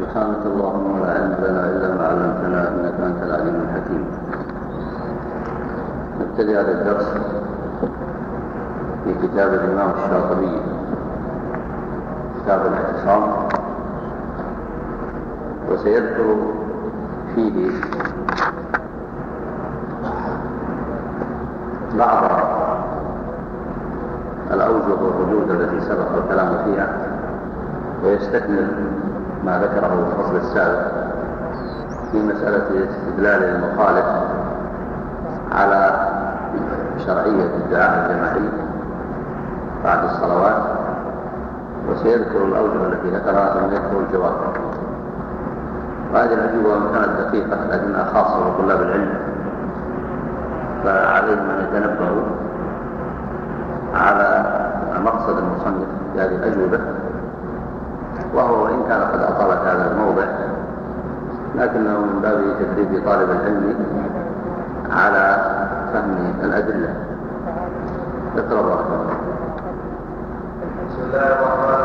سبحانك اللهم لا علم لنا إلا ما علمتنا إنك أنت العليم الحكيم. نبتدي هذا الدرس في كتاب الإمام الشاطبي كتاب الاعتصام. وسيذكر فيه بعض الأوجه والردود التي سبق الكلام فيها ويستكمل ما ذكره في الفصل السابق في مسألة استدلال المخالف على شرعية الدعاء الجماعي بعد الصلوات وسيذكر الأوجه التي ذكرها ثم يذكر الجواب. وهذه الأجوبة وإن كانت دقيقة لكنها خاصة بطلاب العلم فعليهم أن يتنبهوا على مقصد المصنف في هذه الأجوبة وهو وإن كان قد أطال هذا الموضع لكنه من باب تدريب طالب العلم على فهم الأدلة. اقرأ بسم الله الرحمن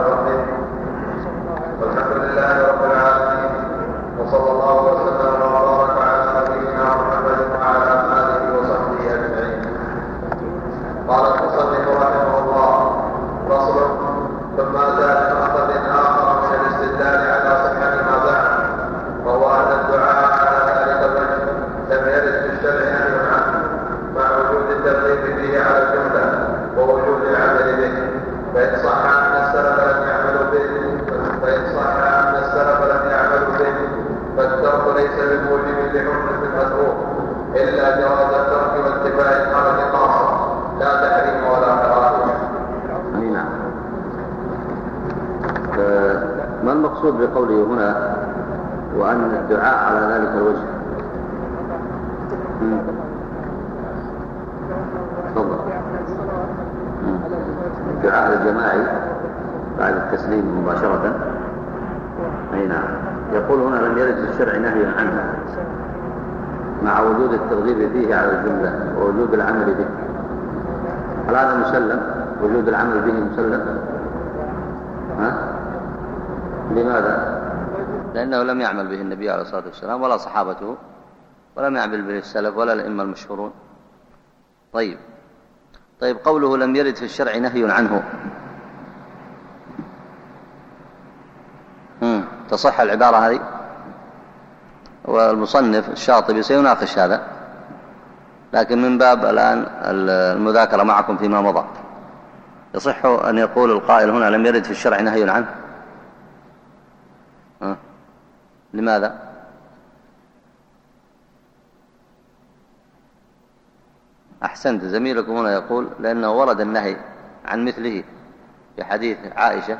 بقوله هنا وأن الدعاء على ذلك الوجه. تفضل. الدعاء الجماعي بعد التسليم مباشرة. أي نعم. يقول هنا لم يرد في الشرع نهي عنه مع وجود الترغيب فيه على الجملة ووجود العمل به. هل هذا مسلم؟ وجود العمل به مسلم؟ ها؟ لماذا؟ لأنه لم يعمل به النبي عليه الصلاة والسلام ولا صحابته ولم يعمل به السلف ولا الأئمة المشهورون. طيب. طيب قوله لم يرد في الشرع نهي عنه. تصح العبارة هذه؟ والمصنف الشاطبي سيناقش هذا. لكن من باب الآن المذاكرة معكم فيما مضى. يصح أن يقول القائل هنا لم يرد في الشرع نهي عنه ها؟ لماذا؟ أحسنت زميلكم هنا يقول لأنه ورد النهي عن مثله في حديث عائشة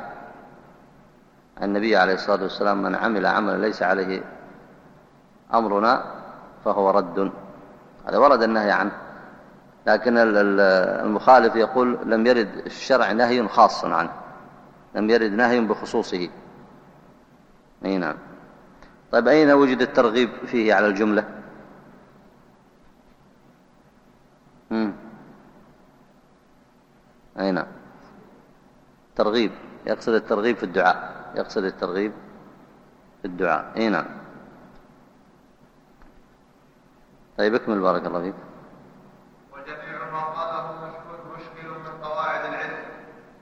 النبي عليه الصلاة والسلام من عمل عملا ليس عليه أمرنا فهو رد. هذا ورد النهي عنه. لكن المخالف يقول لم يرد الشرع نهي خاص عنه لم يرد نهي بخصوصه. أي نعم. طيب أين وجد الترغيب فيه على الجملة؟ مم. أي نعم. ترغيب يقصد الترغيب في الدعاء. يقصد الترغيب في الدعاء. أي نعم. طيب اكمل بارك الله فيك وجميع ما قاله مشكل, مشكل من قواعد العلم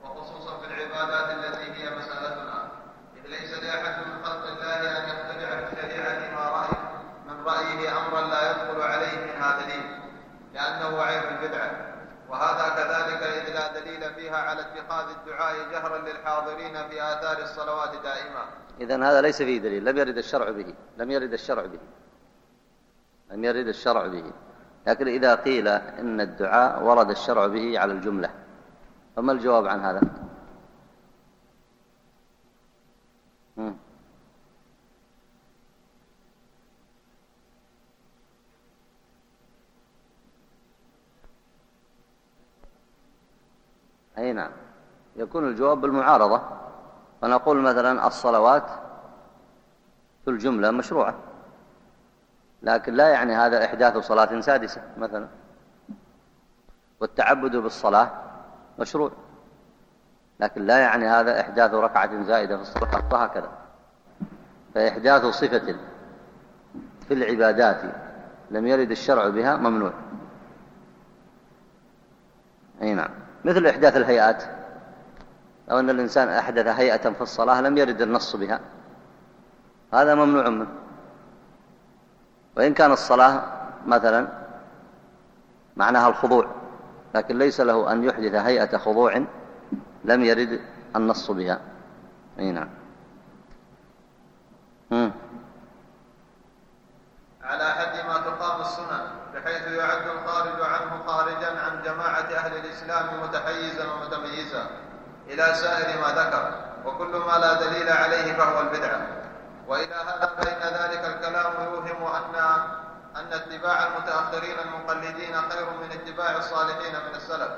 وخصوصا في العبادات التي هي مسألتنا إذ ليس لأحد من خلق الله أن يخترع في الشريعة ما رأي من رأيه أمرا لا يدخل عليه منها دليل لأنه عين البدعة وهذا كذلك إذ لا دليل فيها على اتخاذ الدعاء جهرا للحاضرين في آثار الصلوات دائما إذن هذا ليس فيه دليل. لم يرد الشرع به. لم يرد الشرع به. لم يرد الشرع به. لكن إذا قيل إن الدعاء ورد الشرع به على الجملة. فما الجواب عن هذا. أي نعم. يكون الجواب بالمعارضة. فنقول مثلا الصلوات في الجملة مشروعة لكن لا يعني هذا إحداث صلاة سادسة مثلا. والتعبد بالصلاة مشروع لكن لا يعني هذا إحداث ركعة زائدة في الصلاة وهكذا. فإحداث صفة في العبادات لم يرد الشرع بها ممنوع. أي نعم. مثل إحداث الهيئات. لو أن الإنسان أحدث هيئة في الصلاة لم يرد النص بها. هذا ممنوع منه. وإن كان الصلاة مثلا معناها الخضوع لكن ليس له أن يحدث هيئة خضوع لم يرد النص بها. أي نعم حد ما تقام السنن بحيث يعد الخارج عنه خارجا عن جماعة أهل الإسلام متحيزا ومتميزا إلى سائر ما ذكر وكل ما لا دليل عليه فهو البدعة وإلى هذا فإن ذلك الكلام يوهم أن أن اتباع المتأخرين المقلدين خير من اتباع الصالحين من السلف.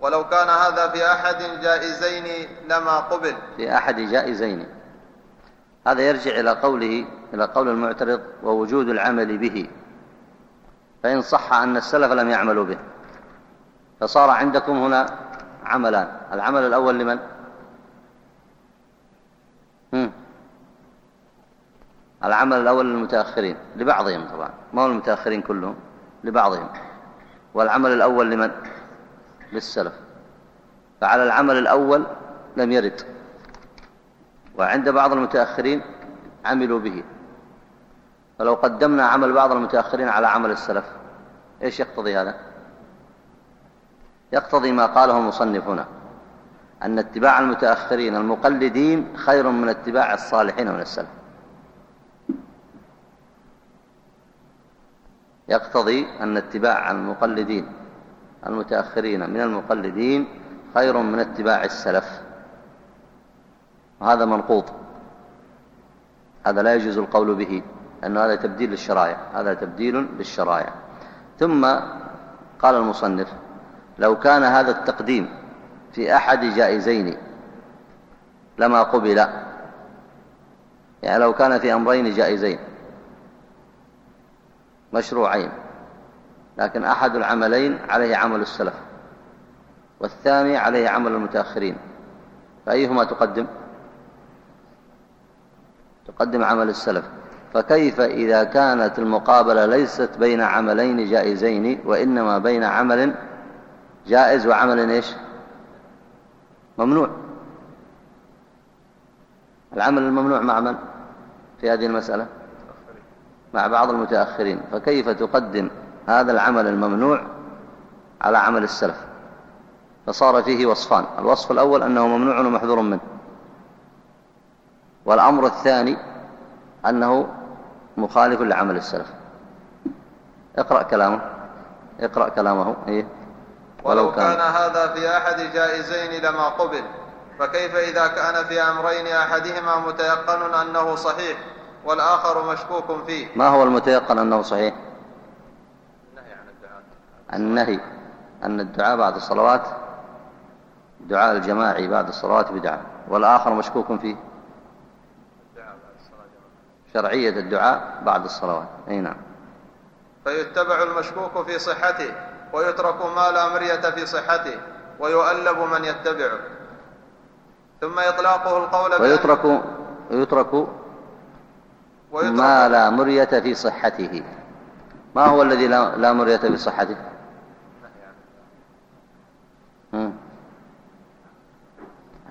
ولو كان هذا في أحد الجائزين لما قبل. في أحد جائزين. هذا يرجع إلى قوله إلى قول المعترض ووجود العمل به. فإن صح أن السلف لم يعملوا به. فصار عندكم هنا عملان. العمل الأول لمن؟ هم. العمل الأول للمتأخرين لبعضهم طبعا. ما هو المتأخرين كلهم؟ لبعضهم. والعمل الأول لمن؟ للسلف. فعلى العمل الأول لم يرد. وعند بعض المتأخرين عملوا به. فلو قدمنا عمل بعض المتأخرين على عمل السلف إيش يقتضي هذا؟ يقتضي ما قاله المصنف هنا أن اتباع المتأخرين المقلدين خير من اتباع الصالحين من السلف. يقتضي أن اتباع المقلدين المتأخرين من المقلدين خير من اتباع السلف. وهذا منقوط. هذا لا يجوز القول به أنه هذا تبديل للشرائع. هذا تبديل للشرائع. ثم قال المصنف لو كان هذا التقديم في أحد جائزين لما قبل يعني لو كان في أمرين جائزين مشروعين لكن أحد العملين عليه عمل السلف والثاني عليه عمل المتأخرين فأيهما تقدم؟ تقدم عمل السلف. فكيف إذا كانت المقابلة ليست بين عملين جائزين وإنما بين عمل جائز وعمل إيش؟ ممنوع. العمل الممنوع مع من؟ في هذه المسألة. مع بعض المتأخرين. فكيف تقدم هذا العمل الممنوع على عمل السلف؟ فصار فيه وصفان. الوصف الأول أنه ممنوع ومحذور منه. والأمر الثاني أنه مخالف لعمل السلف. اقرأ كلامه. اقرأ كلامه. إيه؟ ولو كان هذا في أحد جائزين لما قبل فكيف إذا كان في أمرين أحدهما متيقن أنه صحيح والآخر مشكوك فيه؟ ما هو المتيقن أنه صحيح؟ النهي عن الدعاء. النهي أن الدعاء بعد الصلوات دعاء الجماعي بعد الصلوات بدعة والآخر مشكوك فيه؟ شرعية الدعاء بعد الصلوات. أي نعم. فيتبع المشكوك في صحته ويترك ما لا مرية في صحته ويؤلب من يتبعه. ثم إطلاقه القول ويترك يترك ما لا مرية في صحته. ما هو الذي لا مرية في صحته؟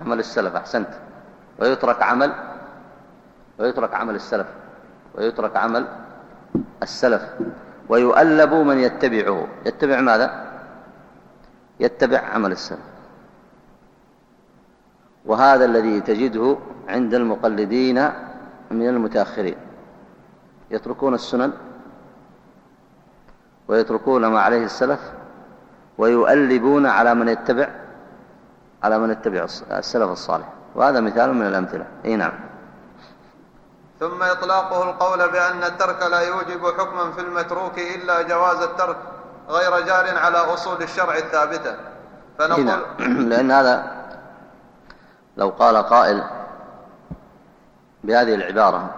عمل السلف أحسنت. ويترك عمل ويترك عمل السلف. ويترك عمل السلف. ويؤلب من يتبعه. يتبع ماذا؟ يتبع عمل السلف. وهذا الذي تجده عند المقلدين من المتأخرين. يتركون السنن ويتركون ما عليه السلف ويؤلبون على من يتبع على من يتبع السلف الصالح. وهذا مثال من الأمثلة. إي نعم. ثم إطلاقه القول بأن الترك لا يوجب حكما في المتروك إلا جواز الترك غير جار على أصول الشرع الثابتة. فنقول. لأن هذا لو قال قائل بهذه العبارة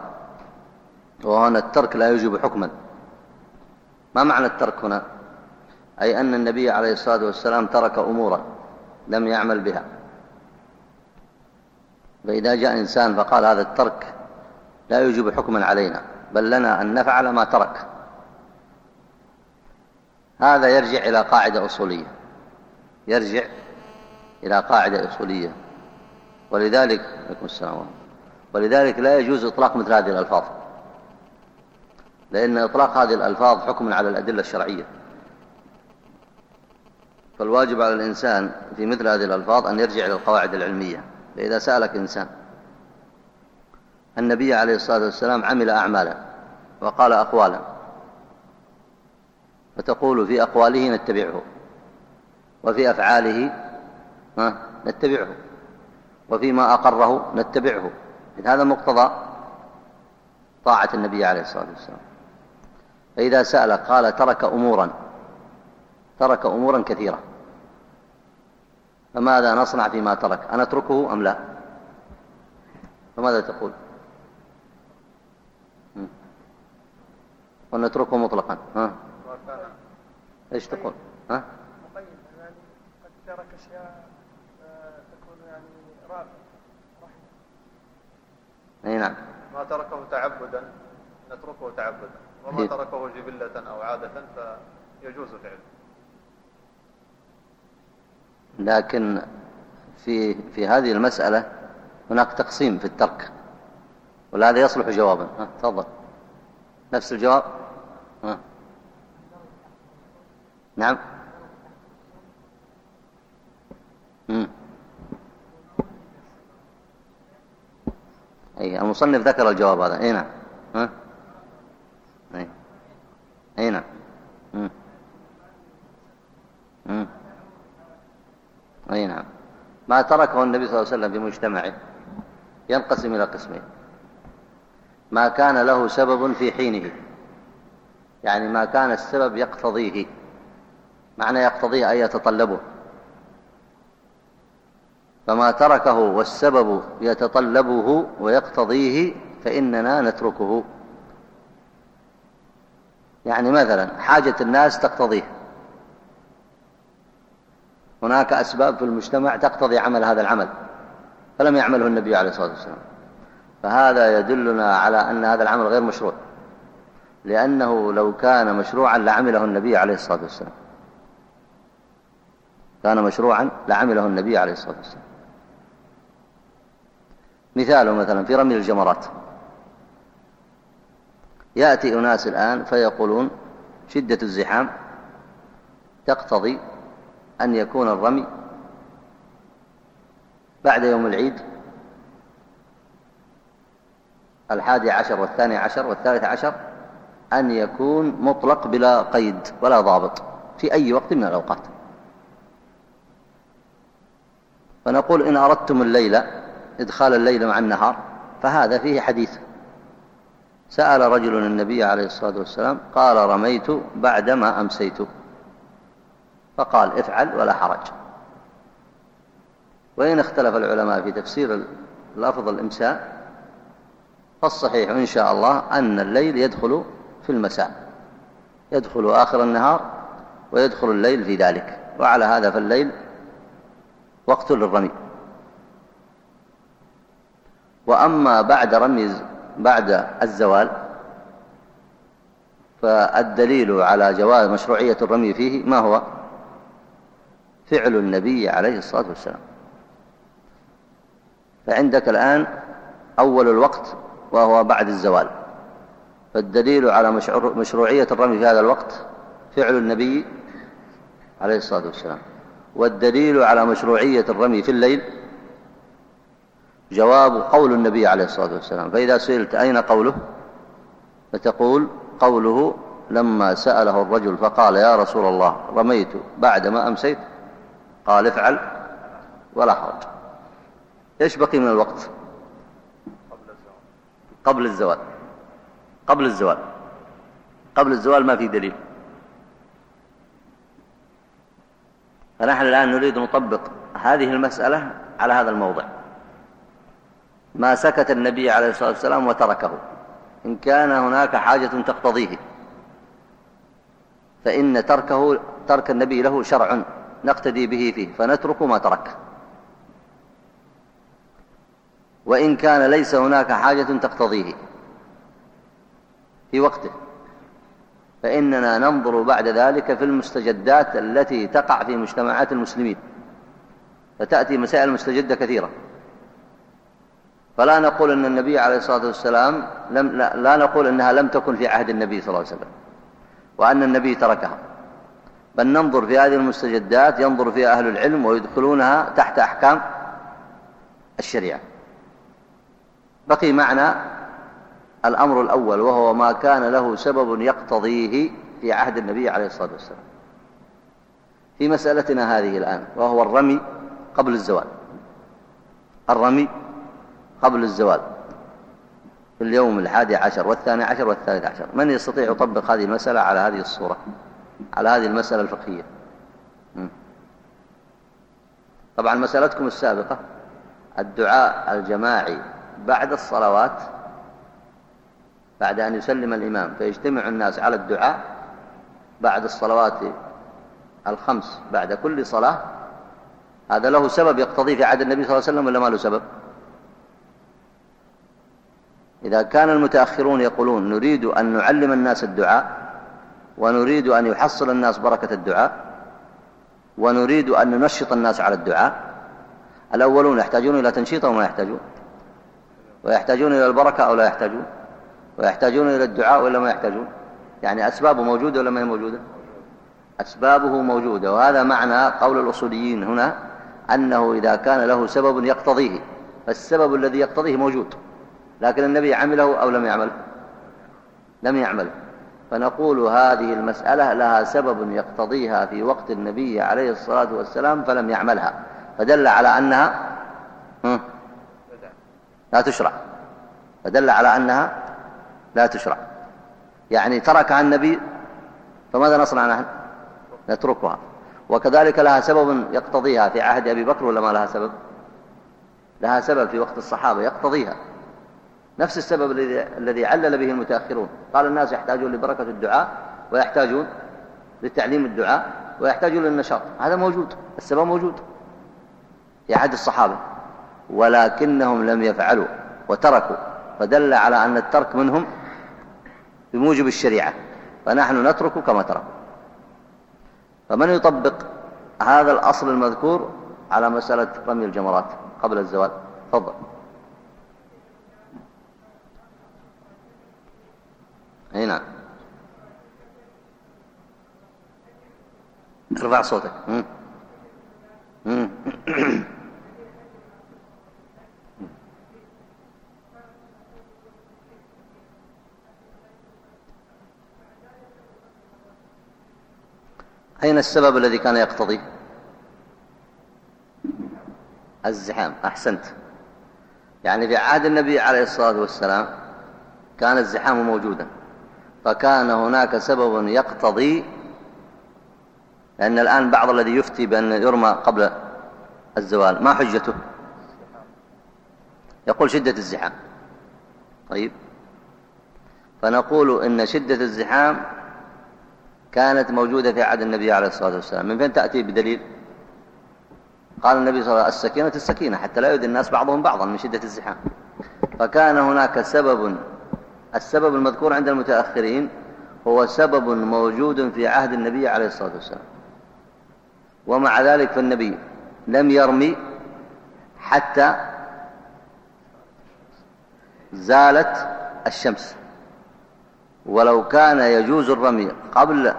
وهنا الترك لا يوجب حكما. ما معنى الترك هنا؟ أي أن النبي عليه الصلاة والسلام ترك أمورا لم يعمل بها. فإذا جاء إنسان فقال هذا الترك لا يوجب حكما علينا بل لنا أن نفعل ما ترك. هذا يرجع إلى قاعدة أصولية. يرجع إلى قاعدة أصولية. ولذلك عليكم السلام. ولذلك لا يجوز إطلاق مثل هذه الألفاظ. لأن إطلاق هذه الألفاظ حكم على الأدلة الشرعية. فالواجب على الإنسان في مثل هذه الألفاظ أن يرجع إلى القواعد العلمية. فإذا سألك إنسان النبي عليه الصلاة والسلام عمل أعمالا وقال أقوالا فتقول في أقواله نتبعه وفي أفعاله نتبعه وفيما أقره نتبعه. هذا مقتضى طاعة النبي عليه الصلاة والسلام. فإذا سألك قال ترك أمورا ترك أمورا كثيرة. فماذا نصنع فيما ترك؟ أنتركه أم لا؟ فماذا تقول؟ ونتركه مطلقا. ها؟ إيش تقول؟ ها؟ مقيد يعني قد ترك اشياء تكون يعني رافع أي نعم. ما تركه تعبدا نتركه تعبدا. وما تركه جبلة أو عادة فيجوز فعله. لكن في في هذه المسألة هناك تقسيم في الترك ولهذا يصلح جوابا. ها؟ تفضل. نفس الجواب؟ نعم. أي المصنف ذكر الجواب هذا. أي نعم. أي. نعم. أي نعم. ما تركه النبي صلى الله عليه وسلم في مجتمعه ينقسم إلى قسمين. ما كان له سبب في حينه. يعني ما كان السبب يقتضيه. معنى يقتضيه أن يتطلبه. فما تركه والسبب يتطلبه ويقتضيه فإننا نتركه. يعني مثلا حاجة الناس تقتضيه. هناك أسباب في المجتمع تقتضي عمل هذا العمل. فلم يعمله النبي عليه الصلاة والسلام. فهذا يدلنا على أن هذا العمل غير مشروع. لأنه لو كان مشروعا لعمله النبي عليه الصلاة والسلام. كان مشروعا لعمله النبي عليه الصلاة والسلام. مثاله مثلا في رمي الجمرات. يأتي أناس الآن فيقولون شدة الزحام تقتضي أن يكون الرمي بعد يوم العيد الحادي عشر والثاني عشر والثالث عشر أن يكون مطلق بلا قيد ولا ضابط في أي وقت من الأوقات. فنقول إن أردتم الليلة إدخال الليل مع النهار فهذا فيه حديث. سأل رجل النبي عليه الصلاة والسلام قال رميت بعدما أمسيت. فقال افعل ولا حرج. وإن اختلف العلماء في تفسير لفظ الإمساء فالصحيح إن شاء الله أن الليل يدخل في المساء. يدخل آخر النهار ويدخل الليل في ذلك. وعلى هذا فالليل وقت للرمي. وأما بعد رمي بعد الزوال فالدليل على جواز مشروعية الرمي فيه ما هو؟ فعل النبي عليه الصلاة والسلام. فعندك الآن أول الوقت وهو بعد الزوال. فالدليل على مشروعية الرمي في هذا الوقت فعل النبي عليه الصلاة والسلام. والدليل على مشروعية الرمي في الليل جواب قول النبي عليه الصلاة والسلام. فإذا سئلت أين قوله؟ فتقول قوله لما سأله الرجل فقال يا رسول الله رميت بعدما أمسيت؟ قال افعل ولا حرج. إيش بقي من الوقت؟ قبل الزوال. قبل الزوال. قبل الزوال ما في دليل. فنحن الآن نريد نطبق هذه المسألة على هذا الموضع. ما سكت النبي عليه الصلاة والسلام وتركه. إن كان هناك حاجة تقتضيه. فإن تركه ترك النبي له شرع نقتدي به فيه فنترك ما ترك. وإن كان ليس هناك حاجة تقتضيه. في وقته. فإننا ننظر بعد ذلك في المستجدات التي تقع في مجتمعات المسلمين. فتأتي مسائل مستجدة كثيرة. فلا نقول أن النبي عليه الصلاة والسلام لم لا, لا نقول أنها لم تكن في عهد النبي صلى الله عليه وسلم وأن النبي تركها. بل ننظر في هذه المستجدات ينظر فيها أهل العلم ويدخلونها تحت أحكام الشريعة. بقي معنا الأمر الأول وهو ما كان له سبب يقتضيه في عهد النبي عليه الصلاة والسلام. في مسألتنا هذه الآن وهو الرمي قبل الزوال. الرمي قبل الزوال. في اليوم الحادي عشر والثاني عشر والثالث عشر. من يستطيع يطبق هذه المسألة على هذه الصورة؟ على هذه المسألة الفقهية. طبعا مسألتكم السابقة الدعاء الجماعي بعد الصلوات بعد أن يسلم الإمام فيجتمع الناس على الدعاء بعد الصلوات الخمس بعد كل صلاة. هذا له سبب يقتضي في عهد النبي صلى الله عليه وسلم ولا ما له سبب؟ إذا كان المتأخرون يقولون نريد أن نعلم الناس الدعاء ونريد أن يحصل الناس بركة الدعاء ونريد أن ننشط الناس على الدعاء الأولون يحتاجون إلى تنشيط أو ما يحتاجون؟ ويحتاجون إلى البركة أو لا يحتاجون؟ ويحتاجون إلى الدعاء ولا ما يحتاجون؟ يعني أسبابه موجودة ولا ما هي موجودة؟ أسبابه موجودة وهذا معنى قول الأصوليين هنا أنه إذا كان له سبب يقتضيه فالسبب الذي يقتضيه موجود لكن النبي عمله أو لم يعمل لم يعمل فنقول هذه المسألة لها سبب يقتضيها في وقت النبي عليه الصلاة والسلام فلم يعملها. فدل على أنها لا تشرع. فدل على أنها لا تشرع. يعني تركها النبي فماذا نصنع نحن؟ نتركها. وكذلك لها سبب يقتضيها في عهد أبي بكر ولا ما لها سبب؟ لها سبب في وقت الصحابة يقتضيها. نفس السبب الذي علل به المتأخرون. قال الناس يحتاجون لبركة الدعاء ويحتاجون لتعليم الدعاء ويحتاجون للنشاط. هذا موجود السبب موجود في عهد الصحابة. ولكنهم لم يفعلوا وتركوا فدل على أن الترك منهم بموجب الشريعة. فنحن نترك كما تركوا فمن يطبق هذا الأصل المذكور على مسألة رمي الجمرات قبل الزوال؟ تفضل. أي نعم. ارفع صوتك. أين السبب الذي كان يقتضي؟ الزحام أحسنت. يعني في عهد النبي عليه الصلاة والسلام كان الزحام موجودا فكان هناك سبب يقتضي لأن الآن بعض الذي يفتي بأن يرمى قبل الزوال ما حجته؟ يقول شدة الزحام. طيب. فنقول إن شدة الزحام كانت موجودة في عهد النبي عليه الصلاة والسلام. من فين تأتي بدليل؟ قال النبي صلى الله عليه وسلم السكينة السكينة حتى لا يؤذي الناس بعضهم بعضا من شدة الزحام. فكان هناك سبب السبب المذكور عند المتأخرين هو سبب موجود في عهد النبي عليه الصلاة والسلام. ومع ذلك فالنبي لم يرمي حتى زالت الشمس. ولو كان يجوز الرمي قبل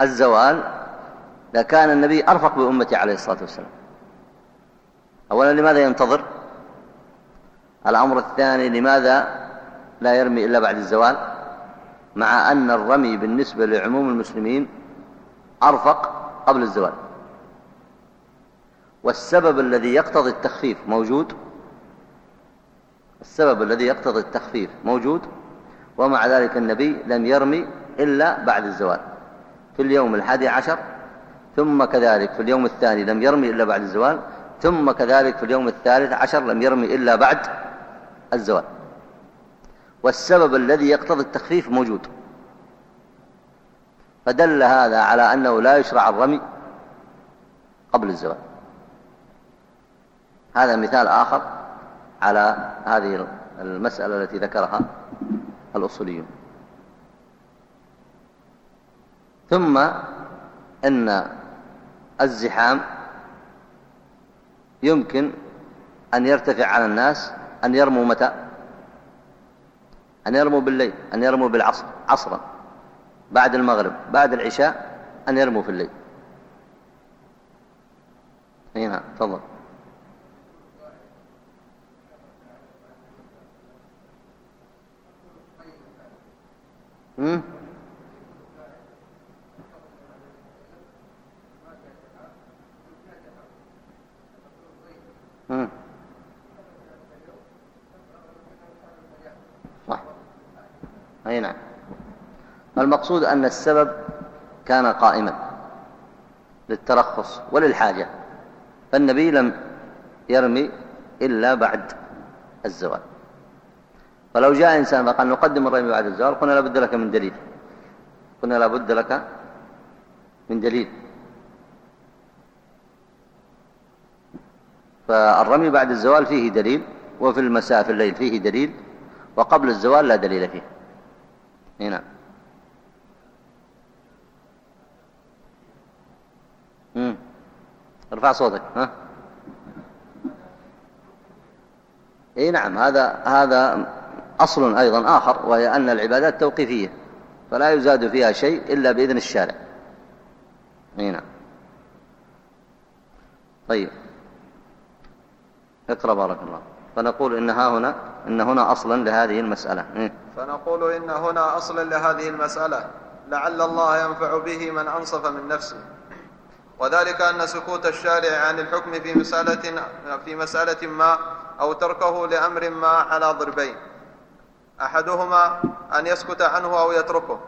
الزوال لكان النبي أرفق بأمته عليه الصلاة والسلام. أولا لماذا ينتظر؟ الأمر الثاني لماذا لا يرمي إلا بعد الزوال؟ مع أن الرمي بالنسبة لعموم المسلمين أرفق قبل الزوال. والسبب الذي يقتضي التخفيف موجود. السبب الذي يقتضي التخفيف موجود ومع ذلك النبي لم يرمي إلا بعد الزوال. في اليوم الحادي عشر ثم كذلك في اليوم الثاني لم يرمي إلا بعد الزوال ثم كذلك في اليوم الثالث عشر لم يرمي إلا بعد الزوال. والسبب الذي يقتضي التخفيف موجود. فدل هذا على أنه لا يشرع الرمي قبل الزوال. هذا مثال آخر على هذه المسألة التي ذكرها الأصوليون. ثم أن الزحام يمكن أن يرتفع على الناس أن يرموا متى؟ أن يرموا بالليل أن يرموا بالعصر عصرا بعد المغرب بعد العشاء أن يرموا في الليل. هنا تفضل. هم؟ صح أي نعم المقصود أن السبب كان قائما للترخص وللحاجة فالنبي لم يرمي إلا بعد الزوال. فلو جاء إنسان فقال نقدم الرمي بعد الزوال قلنا لابد لك من دليل. قلنا لابد لك من دليل. فالرمي بعد الزوال فيه دليل وفي المساء في الليل فيه دليل وقبل الزوال لا دليل فيه. هنا. ارفع صوتك ها؟ إي نعم هذا هذا أصل أيضا آخر وهي أن العبادات توقيفية فلا يزاد فيها شيء إلا بإذن الشارع. إي نعم. طيب. اقرأ بارك الله. فنقول إن ها هنا إن هنا أصلا لهذه المسألة. إيه؟ فنقول إن هنا أصلا لهذه المسألة. لعل الله ينفع به من أنصف من نفسه. وذلك أن سكوت الشارع عن الحكم في مسألة في مسألة ما أو تركه لأمر ما على ضربين. أحدهما أن يسكت عنه أو يتركه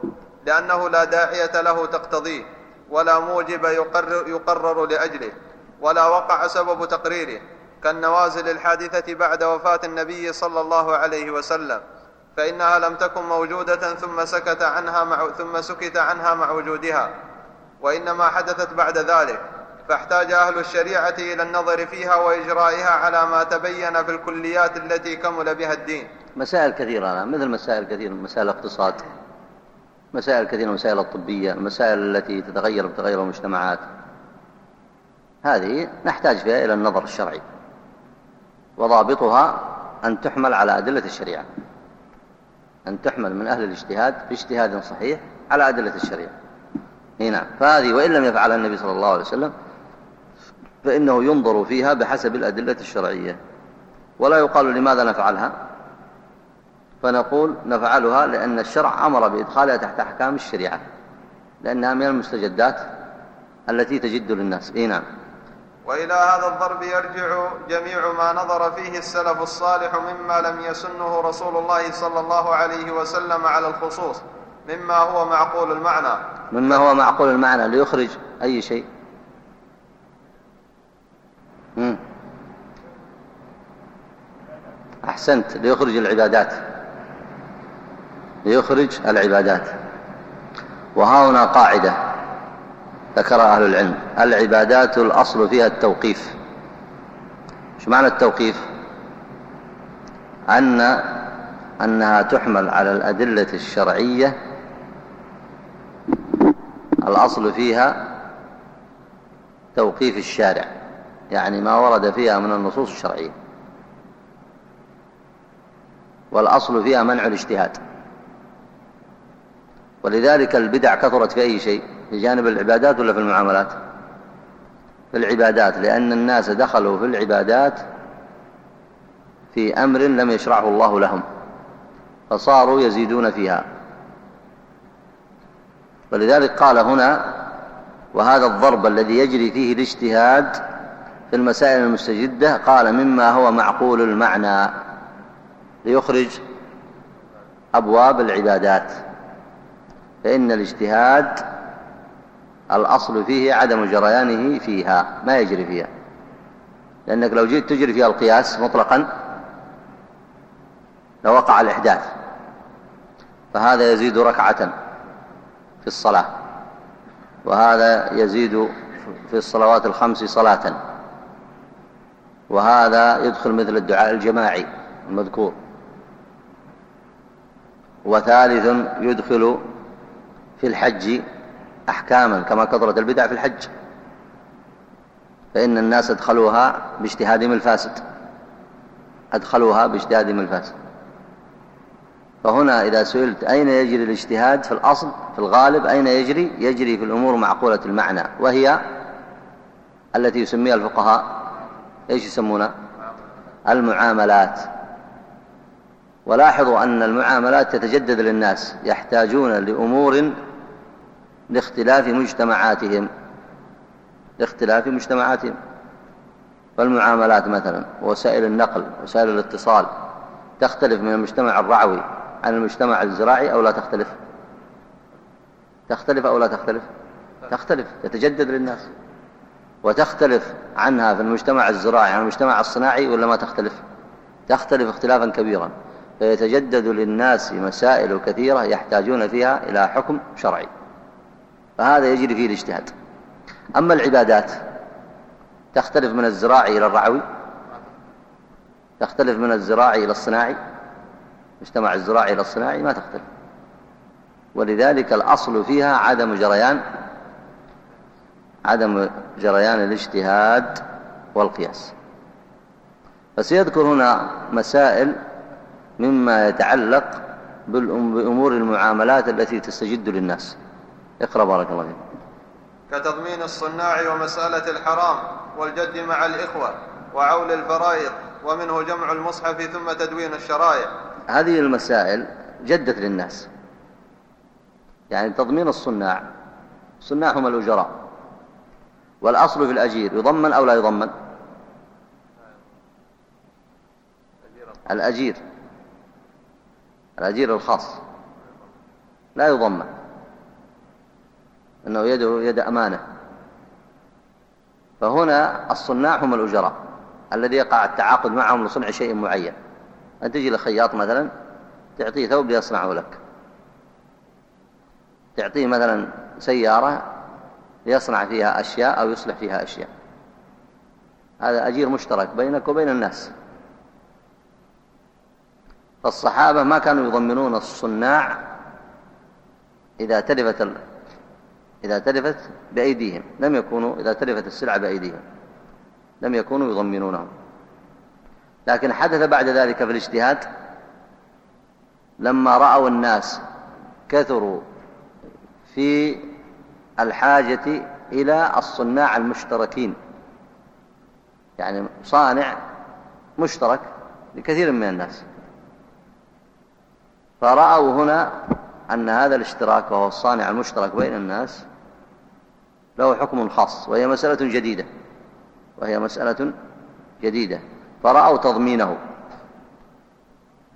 لأنه لا داعية له تقتضيه ولا موجب يقرر, يقرر لأجله ولا وقع سبب تقريره كالنوازل الحادثة بعد وفاة النبي صلى الله عليه وسلم فإنها لم تكن موجودة ثم سكت عنها مع ثم سكت عنها مع وجودها. وإنما حدثت بعد ذلك فاحتاج أهل الشريعة إلى النظر فيها وإجرائها على ما تبين في الكليات التي كمل بها الدين. مسائل كثيرة مثل مسائل كثيرة مسائل الاقتصاد مسائل كثيرة مسائل الطبية المسائل التي تتغير بتغير المجتمعات. هذه نحتاج فيها إلى النظر الشرعي. وضابطها أن تحمل على أدلة الشريعة. أن تحمل من أهل الاجتهاد باجتهاد صحيح على أدلة الشريعة. نعم. فهذه وإن لم يفعلها النبي صلى الله عليه وسلم فإنه ينظر فيها بحسب الأدلة الشرعية. ولا يقال لماذا نفعلها؟ فنقول نفعلها لأن الشرع أمر بإدخالها تحت أحكام الشريعة لأنها من المستجدات التي تجد للناس. إيه نعم. وإلى هذا الضرب يرجع جميع ما نظر فيه السلف الصالح مما لم يسنه رسول الله صلى الله عليه وسلم على الخصوص. مما هو معقول المعنى. مما هو معقول المعنى ليخرج أي شيء. مم. أحسنت ليخرج العبادات. ليخرج العبادات. وها هنا قاعدة ذكرها أهل العلم. العبادات الأصل فيها التوقيف. شو معنى التوقيف؟ أن أنها تحمل على الأدلة الشرعية الأصل فيها توقيف الشارع يعني ما ورد فيها من النصوص الشرعية. والأصل فيها منع الاجتهاد. ولذلك البدع كثرت في أي شيء؟ في جانب العبادات ولا في المعاملات؟ في العبادات لأن الناس دخلوا في العبادات في أمر لم يشرعه الله لهم فصاروا يزيدون فيها. ولذلك قال هنا وهذا الضرب الذي يجري فيه الاجتهاد في المسائل المستجدة قال مما هو معقول المعنى ليخرج أبواب العبادات. فإن الاجتهاد الأصل فيه عدم جريانه فيها ما يجري فيها. لأنك لو جيت تجري فيها القياس مطلقا لوقع الإحداث. فهذا يزيد ركعة. الصلاة. وهذا يزيد في الصلوات الخمس صلاة. وهذا يدخل مثل الدعاء الجماعي المذكور. وثالث يدخل في الحج أحكاما كما كثرت البدع في الحج. فإن الناس أدخلوها باجتهادهم الفاسد. أدخلوها باجتهادهم الفاسد. فهنا إذا سئلت أين يجري الاجتهاد في الأصل في الغالب أين يجري؟ يجري في الأمور معقولة المعنى وهي التي يسميها الفقهاء. إيش يسمونها المعاملات. ولاحظوا أن المعاملات تتجدد للناس يحتاجون لأمور لاختلاف مجتمعاتهم. لاختلاف مجتمعاتهم. فالمعاملات مثلا وسائل النقل وسائل الاتصال تختلف من المجتمع الرعوي. عن المجتمع الزراعي أو لا تختلف؟ تختلف أو لا تختلف؟ تختلف تتجدد للناس. وتختلف عنها في المجتمع الزراعي عن المجتمع الصناعي ولا ما تختلف؟ تختلف اختلافا كبيرا. فيتجدد للناس مسائل كثيرة يحتاجون فيها إلى حكم شرعي. فهذا يجري فيه الاجتهاد. أما العبادات تختلف من الزراعي إلى الرعوي؟ تختلف من الزراعي إلى الصناعي؟ مجتمع الزراعي إلى الصناعي ما تختلف. ولذلك الأصل فيها عدم جريان عدم جريان الاجتهاد والقياس. فسيذكر هنا مسائل مما يتعلق بأمور المعاملات التي تستجد للناس. اقرأ بارك الله فيك. كتضمين الصناع ومسألة الحرام والجد مع الإخوة وعول الفرائض ومنه جمع المصحف ثم تدوين الشرائع. هذه المسائل جدت للناس. يعني تضمين الصناع الصناع هم الأجراء. والأصل في الأجير يضمن أو لا يضمن؟ الأجير. الأجير الخاص. لا يضمن. أنه يده يد أمانة. فهنا الصناع هم الأجراء الذي يقع التعاقد معهم لصنع شيء معين. أن تجي لخياط مثلا تعطيه ثوب ليصنعه لك. تعطيه مثلا سيارة ليصنع فيها أشياء أو يصلح فيها أشياء. هذا أجير مشترك بينك وبين الناس. فالصحابة ما كانوا يضمنون الصناع إذا تلفت إذا تلفت بأيديهم. لم يكونوا إذا تلفت السلعة بأيديهم. لم يكونوا يضمنونهم. لكن حدث بعد ذلك في الاجتهاد لما رأوا الناس كثروا في الحاجة إلى الصناع المشتركين. يعني صانع مشترك لكثير من الناس. فرأوا هنا أن هذا الاشتراك وهو الصانع المشترك بين الناس له حكم خاص وهي مسألة جديدة. وهي مسألة جديدة. فرأوا تضمينه.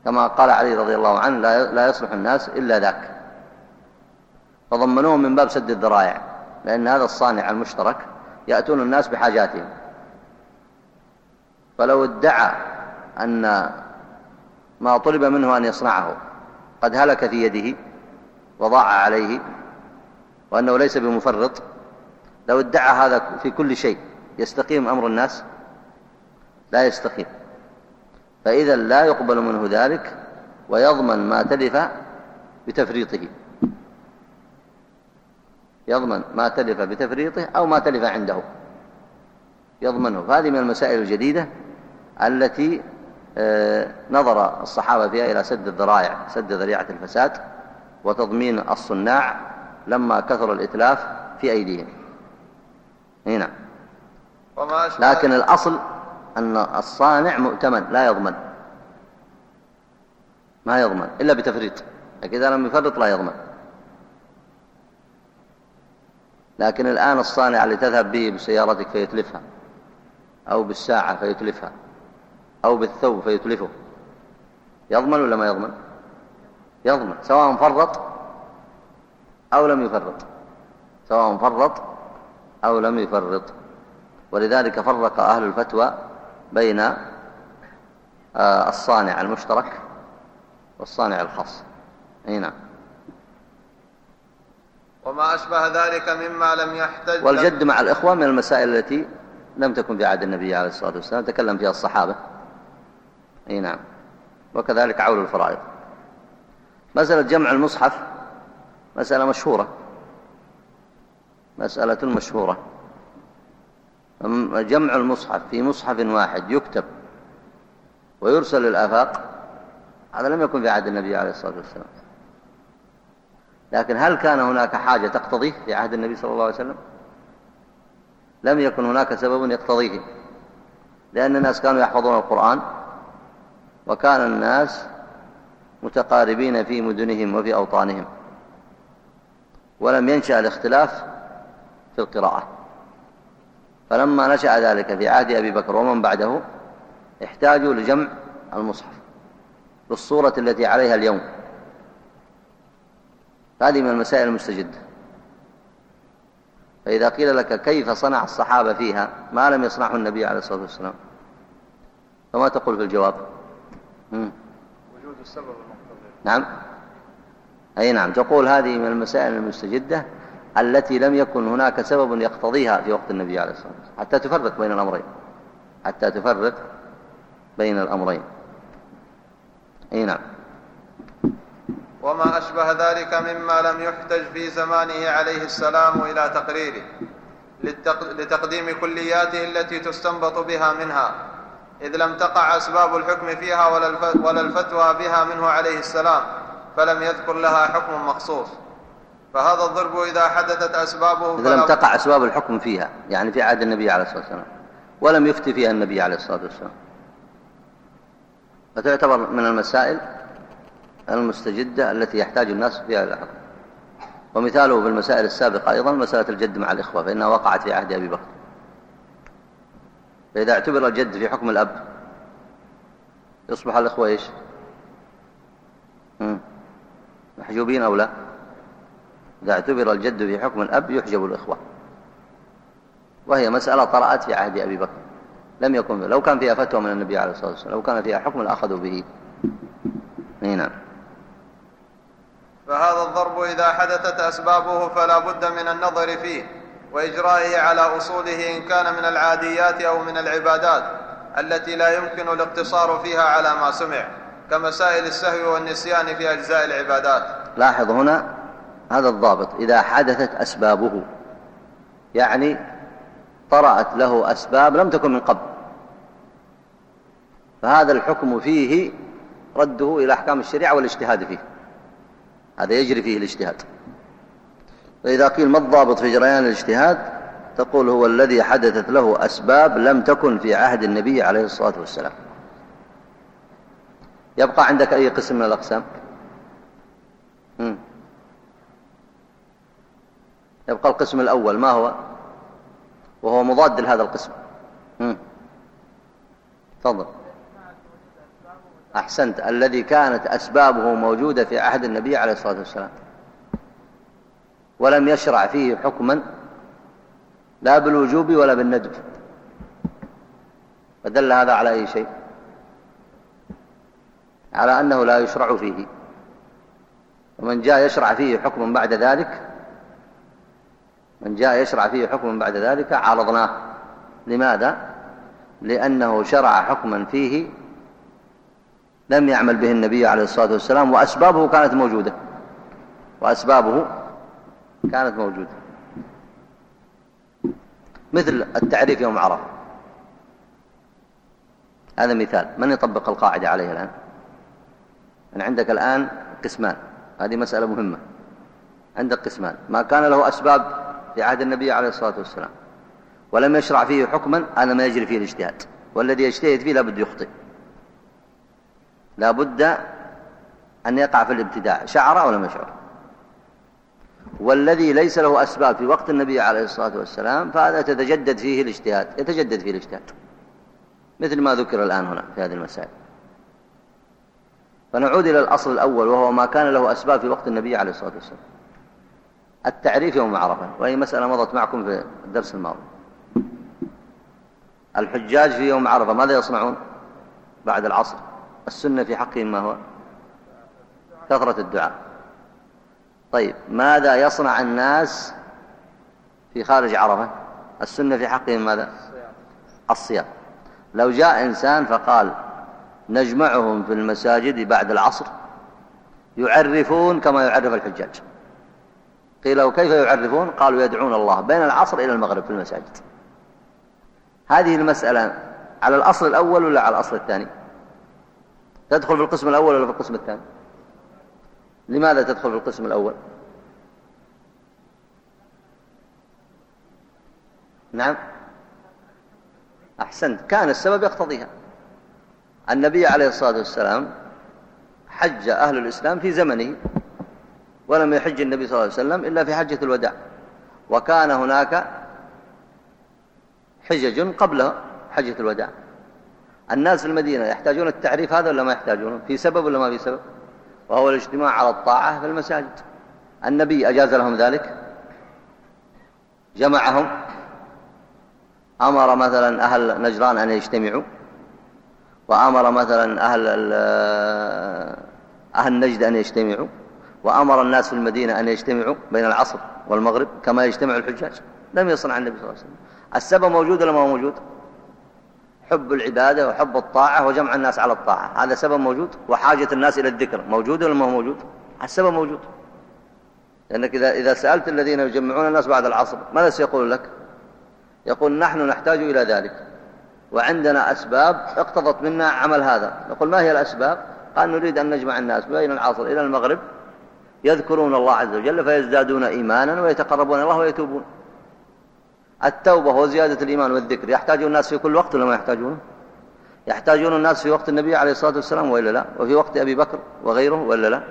كما قال علي رضي الله عنه لا يصلح الناس إلا ذاك. فضمنوه من باب سد الذرائع لأن هذا الصانع المشترك يأتون الناس بحاجاتهم. فلو ادعى أن ما طلب منه أن يصنعه قد هلك في يده وضاع عليه وأنه ليس بمفرط. لو ادعى هذا في كل شيء يستقيم أمر الناس لا يستقيم فإذا لا يقبل منه ذلك ويضمن ما تلف بتفريطه. يضمن ما تلف بتفريطه أو ما تلف عنده. يضمنه. فهذه من المسائل الجديدة التي آه، نظر الصحابة فيها إلى سد الذرائع سد ذريعة الفساد وتضمين الصناع لما كثر الإتلاف في أيديهم. هنا. لكن الأصل أن الصانع مؤتمن لا يضمن. ما يضمن إلا بتفريط. لكن إذا لم يفرط لا يضمن. لكن الآن الصانع اللي تذهب به بسيارتك فيتلفها أو بالساعة فيتلفها أو بالثوب فيتلفه يضمن ولا ما يضمن؟ يضمن سواء فرط أو لم يفرط. سواء فرط أو لم يفرط. ولذلك فرق أهل الفتوى بين آه، الصانع المشترك والصانع الخاص. أي نعم. وما أشبه ذلك مما لم يحتج والجد مع الإخوة من المسائل التي لم تكن في عهد النبي عليه الصلاة والسلام تكلم فيها الصحابة. أي نعم. وكذلك عول الفرائض. مسألة جمع المصحف مسألة مشهورة. مسألة مشهورة. جمع المصحف في مصحف واحد يكتب ويرسل للآفاق هذا لم يكن في عهد النبي عليه الصلاة والسلام. لكن هل كان هناك حاجة تقتضيه في عهد النبي صلى الله عليه وسلم؟ لم يكن هناك سبب يقتضيه لأن الناس كانوا يحفظون القرآن وكان الناس متقاربين في مدنهم وفي أوطانهم ولم ينشأ الاختلاف في القراءة. فلما نشأ ذلك في عهد أبي بكر ومن بعده احتاجوا لجمع المصحف بالصورة التي عليها اليوم. هذه من المسائل المستجدة. فإذا قيل لك كيف صنع الصحابة فيها ما لم يصنعه النبي عليه الصلاة والسلام. فما تقول في الجواب؟ وجود السبب نعم. أي نعم. تقول هذه من المسائل المستجدة. التي لم يكن هناك سبب يقتضيها في وقت النبي عليه الصلاة والسلام. حتى تفرق بين الأمرين. حتى تفرق بين الأمرين. أي نعم. وما أشبه ذلك مما لم يحتج في زمانه عليه السلام إلى تقريره لتقديم كلياته التي تستنبط بها منها إذ لم تقع أسباب الحكم فيها ولا الفتوى بها منه عليه السلام فلم يذكر لها حكم مخصوص. فهذا الضرب إذا حدثت أسبابه إذا لم تقع أسباب الحكم فيها يعني في عهد النبي عليه الصلاة والسلام ولم يفتي فيها النبي عليه الصلاة والسلام. فتعتبر من المسائل المستجدة التي يحتاج الناس فيها إلى حكم. ومثاله في المسائل السابقة أيضا مسألة الجد مع الإخوة فإنها وقعت في عهد أبي بكر. فإذا اعتبر الجد في حكم الأب يصبح الإخوة إيش؟ محجوبين أو لا؟ إذا اعتبر الجد في حكم الأب يحجب الإخوة. وهي مسألة طرأت في عهد أبي بكر. لم يكن لو كان فيها فتوى من النبي عليه الصلاة والسلام لو كان فيها حكم لأخذوا به. نعم. فهذا الضرب إذا حدثت أسبابه فلا بد من النظر فيه وإجرائه على أصوله إن كان من العاديات أو من العبادات التي لا يمكن الاقتصار فيها على ما سمع كمسائل السهو والنسيان في أجزاء العبادات. لاحظ هنا هذا الضابط إذا حدثت أسبابه يعني طرأت له أسباب لم تكن من قبل. فهذا الحكم فيه رده إلى أحكام الشريعة والاجتهاد فيه. هذا يجري فيه الاجتهاد. فإذا قيل ما الضابط في جريان الاجتهاد تقول هو الذي حدثت له أسباب لم تكن في عهد النبي عليه الصلاة والسلام. يبقى عندك أي قسم من الأقسام؟ يبقى القسم الأول ما هو؟ وهو مضاد لهذا القسم. تفضل. أحسنت. الذي كانت أسبابه موجودة في عهد النبي عليه الصلاة والسلام. ولم يشرع فيه حكما لا بالوجوب ولا بالندب. فدل هذا على أي شيء؟ على أنه لا يشرع فيه. ومن جاء يشرع فيه حكما بعد ذلك من جاء يشرع فيه حكما بعد ذلك عرضناه لماذا؟ لأنه شرع حكما فيه لم يعمل به النبي عليه الصلاة والسلام وأسبابه كانت موجودة. وأسبابه كانت موجودة. مثل التعريف يوم عرفة. هذا مثال. من يطبق القاعدة عليه الآن؟ أنا عندك الآن قسمان. هذه مسألة مهمة. عندك قسمان. ما كان له أسباب في عهد النبي عليه الصلاة والسلام. ولم يشرع فيه حكما هذا ما يجري فيه الاجتهاد. والذي يجتهد فيه لابد يخطئ. لابد أن يقع في الابتداع شعر أو لم يشعر. والذي ليس له أسباب في وقت النبي عليه الصلاة والسلام فهذا تتجدد فيه الاجتهاد يتجدد فيه الاجتهاد. مثل ما ذكر الآن هنا في هذه المسائل. فنعود إلى الأصل الأول وهو ما كان له أسباب في وقت النبي عليه الصلاة والسلام. التعريف يوم عرفة وهي مسألة مضت معكم في الدرس الماضي. الحجاج في يوم عرفة ماذا يصنعون؟ بعد العصر. السنة في حقهم ما هو؟ كثرة الدعاء. طيب ماذا يصنع الناس في خارج عرفة؟ السنة في حقهم ماذا؟ الصيام. لو جاء إنسان فقال نجمعهم في المساجد بعد العصر يعرفون كما يعرف الحجاج. قيل له كيف يعرفون؟ قالوا يدعون الله بين العصر إلى المغرب في المساجد. هذه المسألة على الأصل الأول ولا على الأصل الثاني؟ تدخل في القسم الأول ولا في القسم الثاني؟ لماذا تدخل في القسم الأول؟ نعم. أحسنت. كان السبب يقتضيها. النبي عليه الصلاة والسلام حج أهل الإسلام في زمنه. ولم يحج النبي صلى الله عليه وسلم إلا في حجة الوداع. وكان هناك حجج قبل حجة الوداع. الناس في المدينة يحتاجون التعريف هذا ولا ما يحتاجونه في سبب ولا ما في سبب؟ وهو الاجتماع على الطاعة في المساجد. النبي أجاز لهم ذلك؟ جمعهم؟ أمر مثلا أهل نجران أن يجتمعوا؟ وأمر مثلا أهل أهل نجد أن يجتمعوا؟ وأمر الناس في المدينة أن يجتمعوا بين العصر والمغرب كما يجتمع الحجاج. لم يصنع النبي صلى الله عليه وسلم. السبب موجود ولا ما هو موجود؟ حب العبادة وحب الطاعة وجمع الناس على الطاعة. هذا سبب موجود وحاجة الناس إلى الذكر. موجود ولا ما هو موجود؟ السبب موجود. لأنك إذا, إذا سألت الذين يجمعون الناس بعد العصر ماذا سيقول لك؟ يقول نحن نحتاج إلى ذلك. وعندنا أسباب اقتضت منا عمل هذا. نقول ما هي الأسباب؟ قال نريد أن نجمع الناس بين العصر إلى المغرب يذكرون الله عز وجل فيزدادون إيمانا ويتقربون الله ويتوبون. التوبة وزيادة الإيمان والذكر. يحتاجون الناس في كل وقت ولا ما يحتاجون؟ يحتاجون الناس في وقت النبي عليه الصلاة والسلام وإلا لا؟ وفي وقت أبي بكر وغيره وإلا لا؟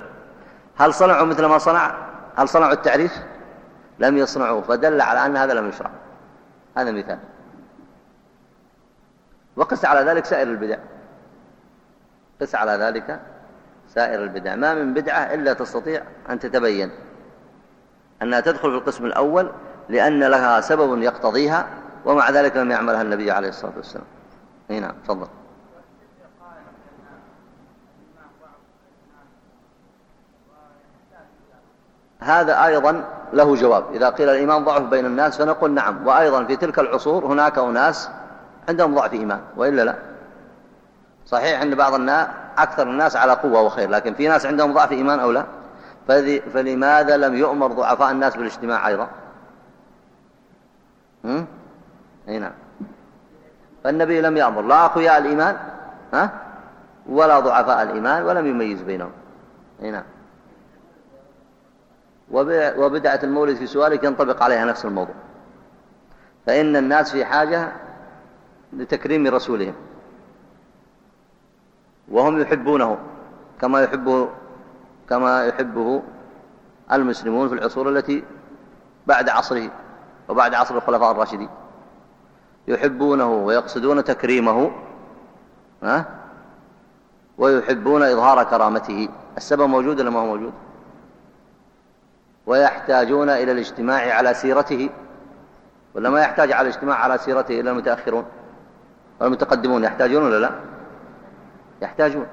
هل صنعوا مثل ما صنع؟ هل صنعوا التعريف؟ لم يصنعوه. فدل على أن هذا لم يشرع. هذا مثال. وقس على ذلك سائر البدع. قس على ذلك سائر البدع. ما من بدعة إلا تستطيع أن تتبين أنها تدخل في القسم الأول لأن لها سبب يقتضيها ومع ذلك لم يعملها النبي عليه الصلاة والسلام. هنا تفضل. هذا أيضا له جواب. إذا قيل الإيمان ضعف بين الناس فنقول نعم. وأيضا في تلك العصور هناك أناس عندهم ضعف إيمان وإلا لا؟ صحيح عند بعض الناس أكثر الناس على قوة وخير لكن في ناس عندهم ضعف إيمان أو لا؟ فلماذا لم يؤمر ضعفاء الناس بالاجتماع أيضا؟ أي نعم. فالنبي لم يأمر لا أقوياء الإيمان ها؟ ولا ضعفاء الإيمان ولم يميز بينهم. أي نعم. وبدعة المولد في سؤالك ينطبق عليها نفس الموضوع. فإن الناس في حاجة لتكريم رسولهم. وهم يحبونه كما يحبه كما يحبه المسلمون في العصور التي بعد عصره وبعد عصر الخلفاء الراشدين. يحبونه ويقصدون تكريمه ها؟ ويحبون إظهار كرامته. السبب موجود ولا ما هو موجود؟ ويحتاجون إلى الاجتماع على سيرته. ولا ما يحتاج على الاجتماع على سيرته إلا المتأخرون والمتقدمون يحتاجون ولا لا؟ يحتاجون.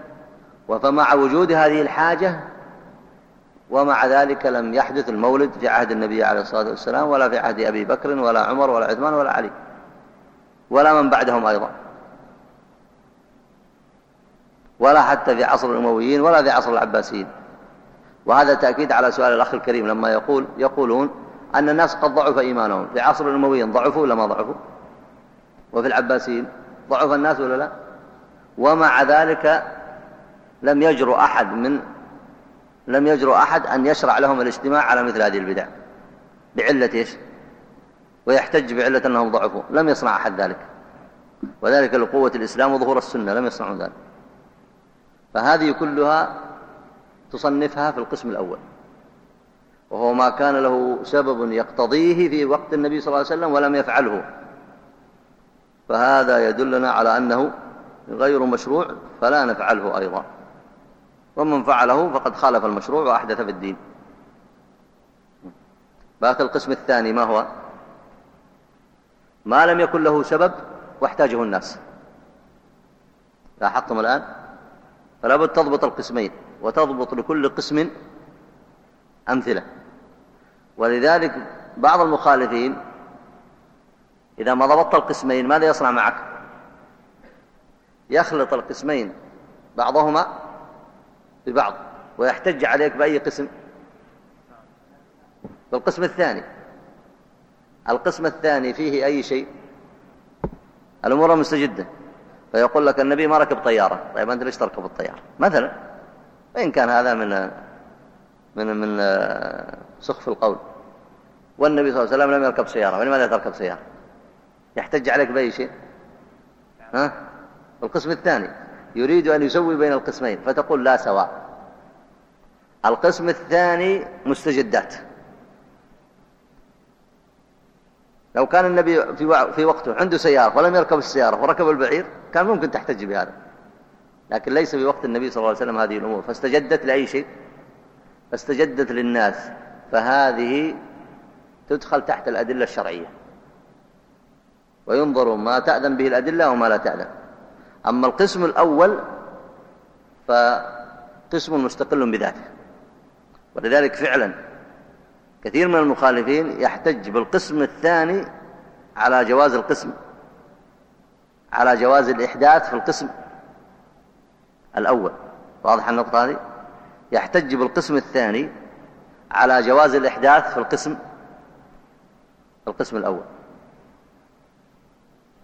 وفمع وجود هذه الحاجة ومع ذلك لم يحدث المولد في عهد النبي عليه الصلاة والسلام ولا في عهد أبي بكر ولا عمر ولا عثمان ولا علي ولا من بعدهم أيضا. ولا حتى في عصر الأمويين ولا في عصر العباسيين. وهذا تأكيد على سؤال الأخ الكريم لما يقول يقولون أن الناس قد ضعف إيمانهم. في عصر الأمويين ضعفوا ولا ما ضعفوا؟ وفي العباسيين ضعف الناس ولا لا؟ ومع ذلك لم يجرؤ أحد من لم يجرؤ أحد أن يشرع لهم الاجتماع على مثل هذه البدع. بعلة إيش؟ ويحتج بعلة أنهم ضعفوا. لم يصنع أحد ذلك. وذلك لقوة الإسلام وظهور السنة. لم يصنعوا ذلك. فهذه كلها تصنفها في القسم الأول. وهو ما كان له سبب يقتضيه في وقت النبي صلى الله عليه وسلم ولم يفعله. فهذا يدلنا على أنه غير مشروع فلا نفعله أيضا. ومن فعله فقد خالف المشروع وأحدث في الدين. باقي القسم الثاني ما هو؟ ما لم يكن له سبب واحتاجه الناس. لاحظتم الآن؟ فلا بد تضبط القسمين وتضبط لكل قسم أمثلة. ولذلك بعض المخالفين إذا ما ضبطت القسمين ماذا يصنع معك؟ يخلط القسمين بعضهما ببعض ويحتج عليك بأي قسم؟ بالقسم الثاني. القسم الثاني فيه أي شيء؟ الأمور مستجدة فيقول لك النبي ما ركب طيارة. طيب أنت ليش تركب الطيارة؟ مثلا وإن كان هذا من من من سخف القول. والنبي صلى الله عليه وسلم لم يركب سيارة ولماذا تركب سيارة؟ يحتج عليك بأي شيء؟ ها؟ القسم الثاني يريد أن يسوي بين القسمين فتقول لا سواء. القسم الثاني مستجدات. لو كان النبي في في وقته عنده سيارة ولم يركب السيارة وركب البعير كان ممكن تحتج بهذا. لكن ليس في وقت النبي صلى الله عليه وسلم هذه الأمور. فاستجدت لأي شيء؟ فاستجدت للناس. فهذه تدخل تحت الأدلة الشرعية. وينظر ما تأذن به الأدلة وما لا تأذن. أما القسم الأول فقسم مستقل بذاته. ولذلك فعلا كثير من المخالفين يحتج بالقسم الثاني على جواز القسم على جواز الإحداث في القسم الأول. واضح النقطة هذه؟ يحتج بالقسم الثاني على جواز الإحداث في القسم القسم الأول.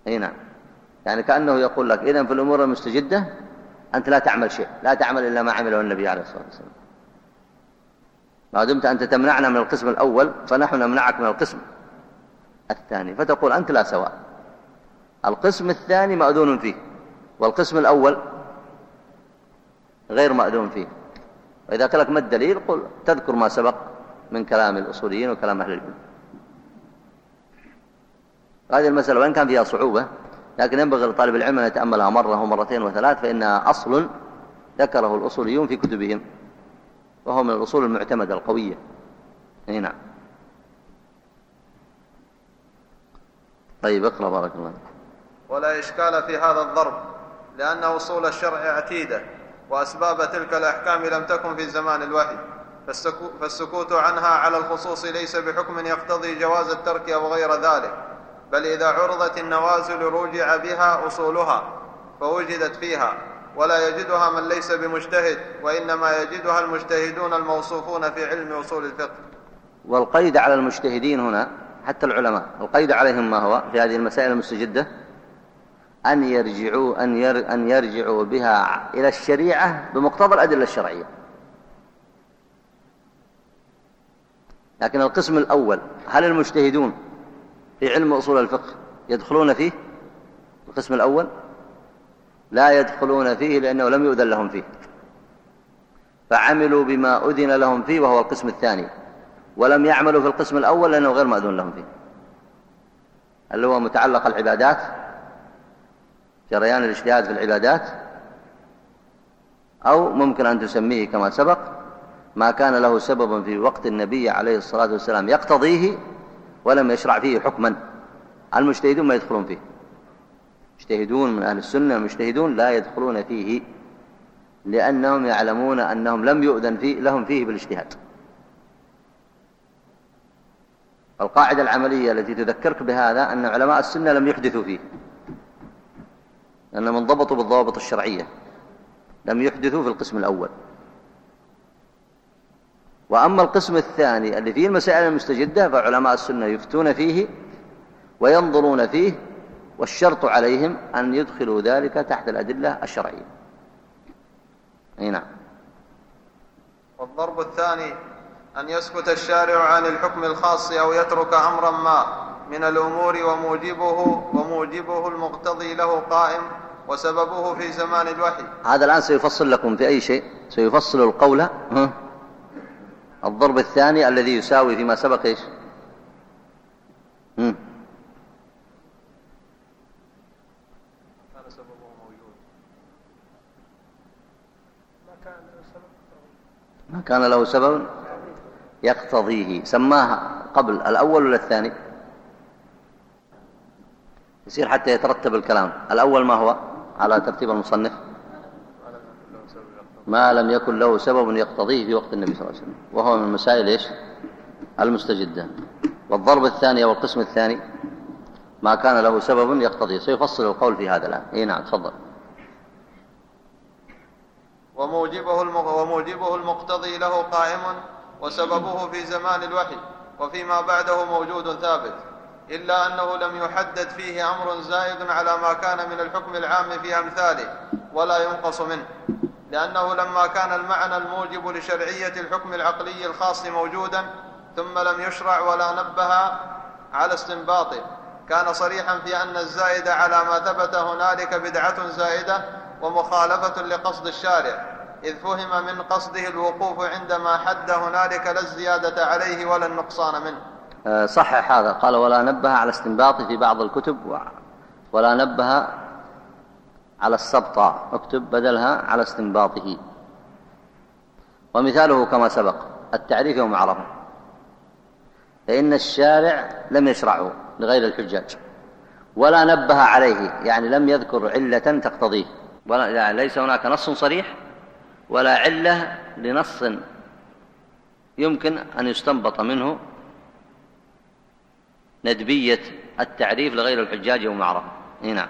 أي نعم. يعني كأنه يقول لك إذن في الأمور المستجدة أنت لا تعمل شيء لا تعمل إلا ما عمله النبي عليه الصلاة والسلام. ما دمت أنت تمنعنا من القسم الأول فنحن نمنعك من القسم الثاني. فتقول أنت لا سواء. القسم الثاني مأذون فيه والقسم الأول غير مأذون فيه. وإذا قال لك ما الدليل قل تذكر ما سبق من كلام الأصوليين وكلام أهل العلم. هذه المسألة وإن كان فيها صعوبة لكن ينبغي لطالب العلم أن يتأملها مرة ومرتين وثلاث فإنها أصل ذكره الأصوليون في كتبهم وهو من الأصول المعتمدة القوية. أي نعم. طيب اقرأ بارك الله ولا إشكال في هذا الضرب لأن أصول الشرع عتيدة وأسباب تلك الأحكام لم تكن في زمان الوحي فالسكوت عنها على الخصوص ليس بحكم يقتضي جواز الترك أو غير ذلك. بل إذا عرضت النوازل رجع بها أصولها فوجدت فيها ولا يجدها من ليس بمجتهد وإنما يجدها المجتهدون الموصوفون في علم أصول الفقه. والقيد على المجتهدين هنا حتى العلماء القيد عليهم ما هو في هذه المسائل المستجدة؟ أن يرجعوا, أن, ير أن يرجعوا بها إلى الشريعة بمقتضى الأدلة الشرعية. لكن القسم الأول هل المجتهدون في علم أصول الفقه يدخلون فيه؟ القسم الأول. لا يدخلون فيه لأنه لم يؤذن لهم فيه. فعملوا بما أذن لهم فيه وهو القسم الثاني. ولم يعملوا في القسم الأول لأنه غير مأذون لهم فيه. اللي هو متعلق العبادات؟ جريان الاجتهاد في العبادات؟ أو ممكن أن تسميه كما سبق ما كان له سبب في وقت النبي عليه الصلاة والسلام يقتضيه ولم يشرع فيه حكما. المجتهدون ما يدخلون فيه. مجتهدون من أهل السنة المجتهدون لا يدخلون فيه لأنهم يعلمون أنهم لم يؤذن فيه لهم فيه بالاجتهاد. القاعدة العملية التي تذكرك بهذا أن علماء السنة لم يحدثوا فيه. لأنهم انضبطوا بالضوابط الشرعية. لم يحدثوا في القسم الأول. وأما القسم الثاني اللي فيه المسائل المستجدة فعلماء السنة يفتون فيه وينظرون فيه والشرط عليهم أن يدخلوا ذلك تحت الأدلة الشرعية. أي نعم. والضرب الثاني أن يسكت الشارع عن الحكم الخاص أو يترك أمرا ما من الأمور وموجبه وموجبه المقتضي له قائم وسببه في زمان الوحي. هذا الآن سيفصل لكم في أي شيء؟ سيفصل القول الضرب الثاني الذي يساوي فيما سبق إيش. ما كان له سبب يقتضيه. سماها قبل الأول ولا الثاني؟ يصير حتى يترتب الكلام. الأول ما هو؟ على ترتيب المصنف. ما لم يكن له سبب يقتضيه في وقت النبي صلى الله عليه وسلم. وهو من المسائل إيش؟ المستجدة والضرب الثاني والقسم الثاني ما كان له سبب يقتضيه. سيفصل القول في هذا الآن. اي نعم تفضل. وموجبه, وموجبه المقتضي له قائم وسببه في زمان الوحي وفيما بعده موجود ثابت إلا أنه لم يحدد فيه أمر زائد على ما كان من الحكم العام في أمثاله ولا ينقص منه. لأنه لما كان المعنى الموجب لشرعية الحكم العقلي الخاص موجودا ثم لم يشرع ولا نبه على استنباطه كان صريحا في أن الزائد على ما ثبت هنالك بدعة زائدة ومخالفة لقصد الشارع إذ فهم من قصده الوقوف عندما حد هنالك لا الزيادة عليه ولا النقصان منه. أه، صحح هذا. قال ولا نبه على استنباطه في بعض الكتب ولا نبه على السبطة اكتب بدلها على استنباطه. ومثاله كما سبق التعريف يوم عرفة. فإن الشارع لم يشرعه لغير الحجاج ولا نبه عليه يعني لم يذكر علة تقتضيه. ولا يعني ليس هناك نص صريح ولا علة لنص يمكن أن يستنبط منه ندبية التعريف لغير الحجاج يوم عرفة. نعم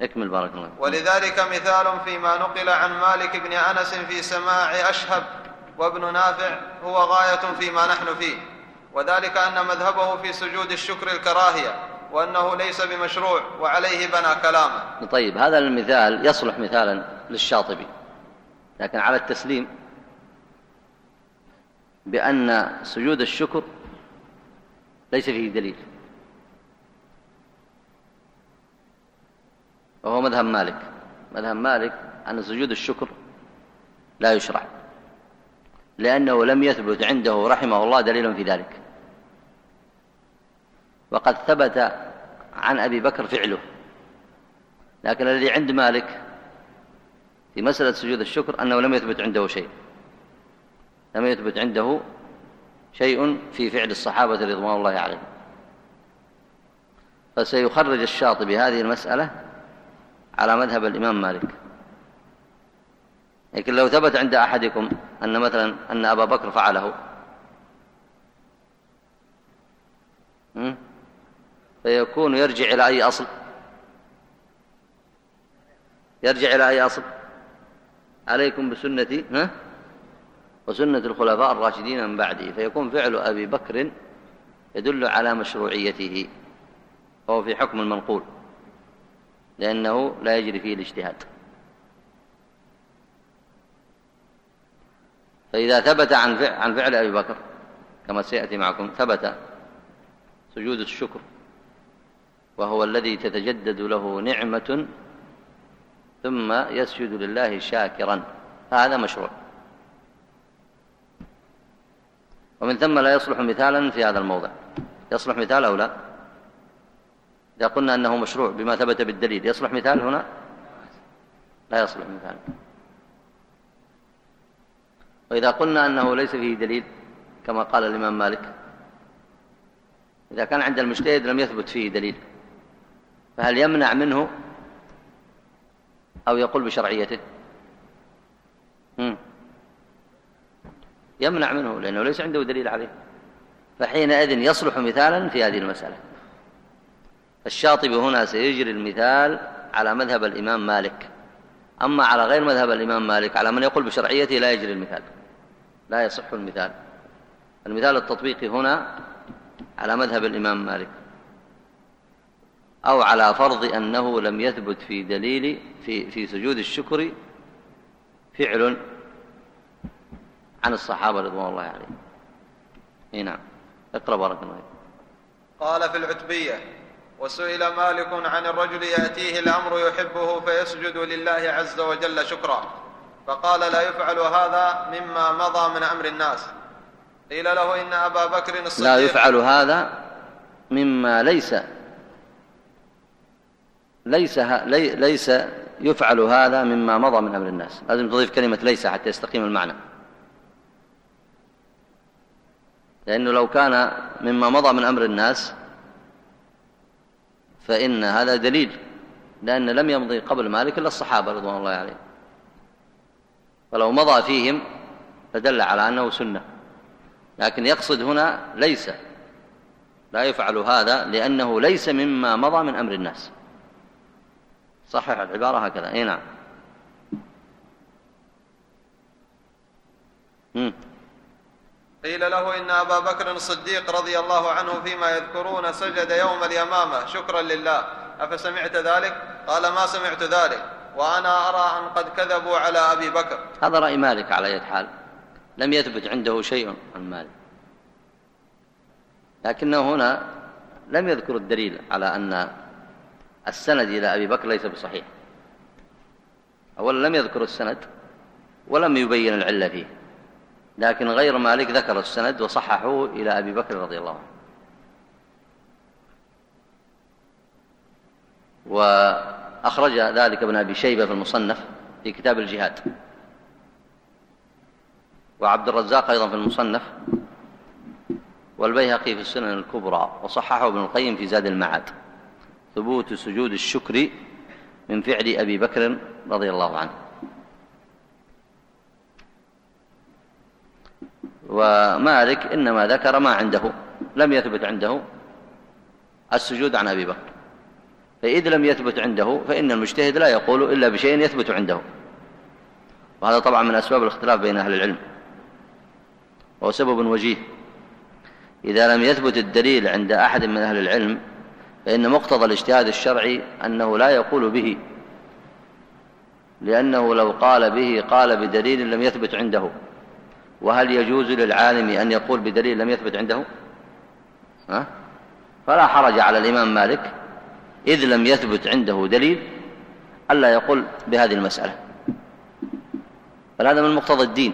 اكمل بارك الله ولذلك مثال فيما نقل عن مالك بن أنس في سماع أشهب وابن نافع هو غاية فيما نحن فيه وذلك أن مذهبه في سجود الشكر الكراهية وأنه ليس بمشروع وعليه بنى كلامه. طيب هذا المثال يصلح مثالا للشاطبي لكن على التسليم بأن سجود الشكر ليس فيه دليل. وهو مذهب مالك. مذهب مالك أن سجود الشكر لا يشرع لأنه لم يثبت عنده رحمه الله دليل في ذلك. وقد ثبت عن أبي بكر فعله. لكن الذي عند مالك في مسألة سجود الشكر أنه لم يثبت عنده شيء. لم يثبت عنده شيء في فعل الصحابة رضوان الله عليهم. فسيخرج الشاطبي هذه المسألة على مذهب الإمام مالك. لكن لو ثبت عند أحدكم أن مثلا أن أبا بكر فعله. فيكون يرجع إلى أي أصل؟ يرجع إلى أي أصل؟ عليكم بسنتي ها؟ وسنة الخلفاء الراشدين من بعدي فيكون فعل أبي بكر يدل على مشروعيته فهو في حكم المنقول. لأنه لا يجري فيه الاجتهاد. فإذا ثبت عن فعل, عن فعل أبي بكر كما سيأتي معكم ثبت سجود الشكر وهو الذي تتجدد له نعمة ثم يسجد لله شاكرا. فهذا مشروع. ومن ثم لا يصلح مثالا في هذا الموضع. يصلح مثال أو لا؟ إذا قلنا أنه مشروع بما ثبت بالدليل يصلح مثال هنا؟ لا يصلح مثال. وإذا قلنا أنه ليس فيه دليل كما قال الإمام مالك إذا كان عند المجتهد لم يثبت فيه دليل فهل يمنع منه أو يقول بشرعيته؟ يمنع منه لأنه ليس عنده دليل عليه. فحينئذ يصلح مثالا في هذه المسألة. الشاطبي هنا سيجري المثال على مذهب الإمام مالك. أما على غير مذهب الإمام مالك على من يقول بشرعيته لا يجري المثال لا يصح المثال. المثال التطبيقي هنا على مذهب الإمام مالك. أو على فرض أنه لم يثبت في دليل في, في سجود الشكر فعل عن الصحابة رضوان الله عليهم. نعم. اقرأ بارك الله قال في العتبية وسئل مالك عن الرجل يأتيه الأمر يحبه فيسجد لله عز وجل شكرا. فقال لا يفعل هذا مما مضى من أمر الناس. قيل له إن أبا بكر الصديق لا يفعل هذا مما ليس ليس ليس يفعل هذا مما مضى من أمر الناس. لازم تضيف كلمة ليس حتى يستقيم المعنى. لأنه لو كان مما مضى من أمر الناس فإن هذا دليل لأن لم يمضي قبل مالك إلا الصحابة رضوان الله عليهم ولو مضى فيهم فدل على أنه سنة لكن يقصد هنا ليس لا يفعل هذا لأنه ليس مما مضى من أمر الناس صحح العبارة هكذا اي نعم 嗯。Mm. قيل له إن أبا بكر الصديق رضي الله عنه فيما يذكرون سجد يوم اليمامة شكرا لله. أفسمعت ذلك؟ قال ما سمعت ذلك وأنا أرى أن قد كذبوا على أبي بكر. هذا رأي مالك على أي حال؟ لم يثبت عنده شيء عن مالك. لكنه هنا لم يذكر الدليل على أن السند إلى أبي بكر ليس بصحيح. أولا لم يذكر السند ولم يبين العلة فيه. لكن غير مالك ذكر السند وصححه إلى أبي بكر رضي الله عنه. وأخرج ذلك ابن أبي شيبة في المصنف في كتاب الجهاد. وعبد الرزاق أيضا في المصنف. والبيهقي في السنن الكبرى. وصححه ابن القيم في زاد المعاد. ثبوت سجود الشكر من فعل أبي بكر رضي الله عنه. ومالك إنما ذكر ما عنده لم يثبت عنده السجود عن أبي بكر. فإذ لم يثبت عنده فإن المجتهد لا يقول إلا بشيء يثبت عنده. وهذا طبعا من أسباب الاختلاف بين أهل العلم. وهو سبب وجيه. إذا لم يثبت الدليل عند أحد من أهل العلم فإن مقتضى الاجتهاد الشرعي أنه لا يقول به. لأنه لو قال به قال بدليل لم يثبت عنده. وهل يجوز للعالم أن يقول بدليل لم يثبت عنده؟ ها؟ فلا حرج على الإمام مالك إذ لم يثبت عنده دليل ألا يقول بهذه المسألة. بل هذا من مقتضى الدين.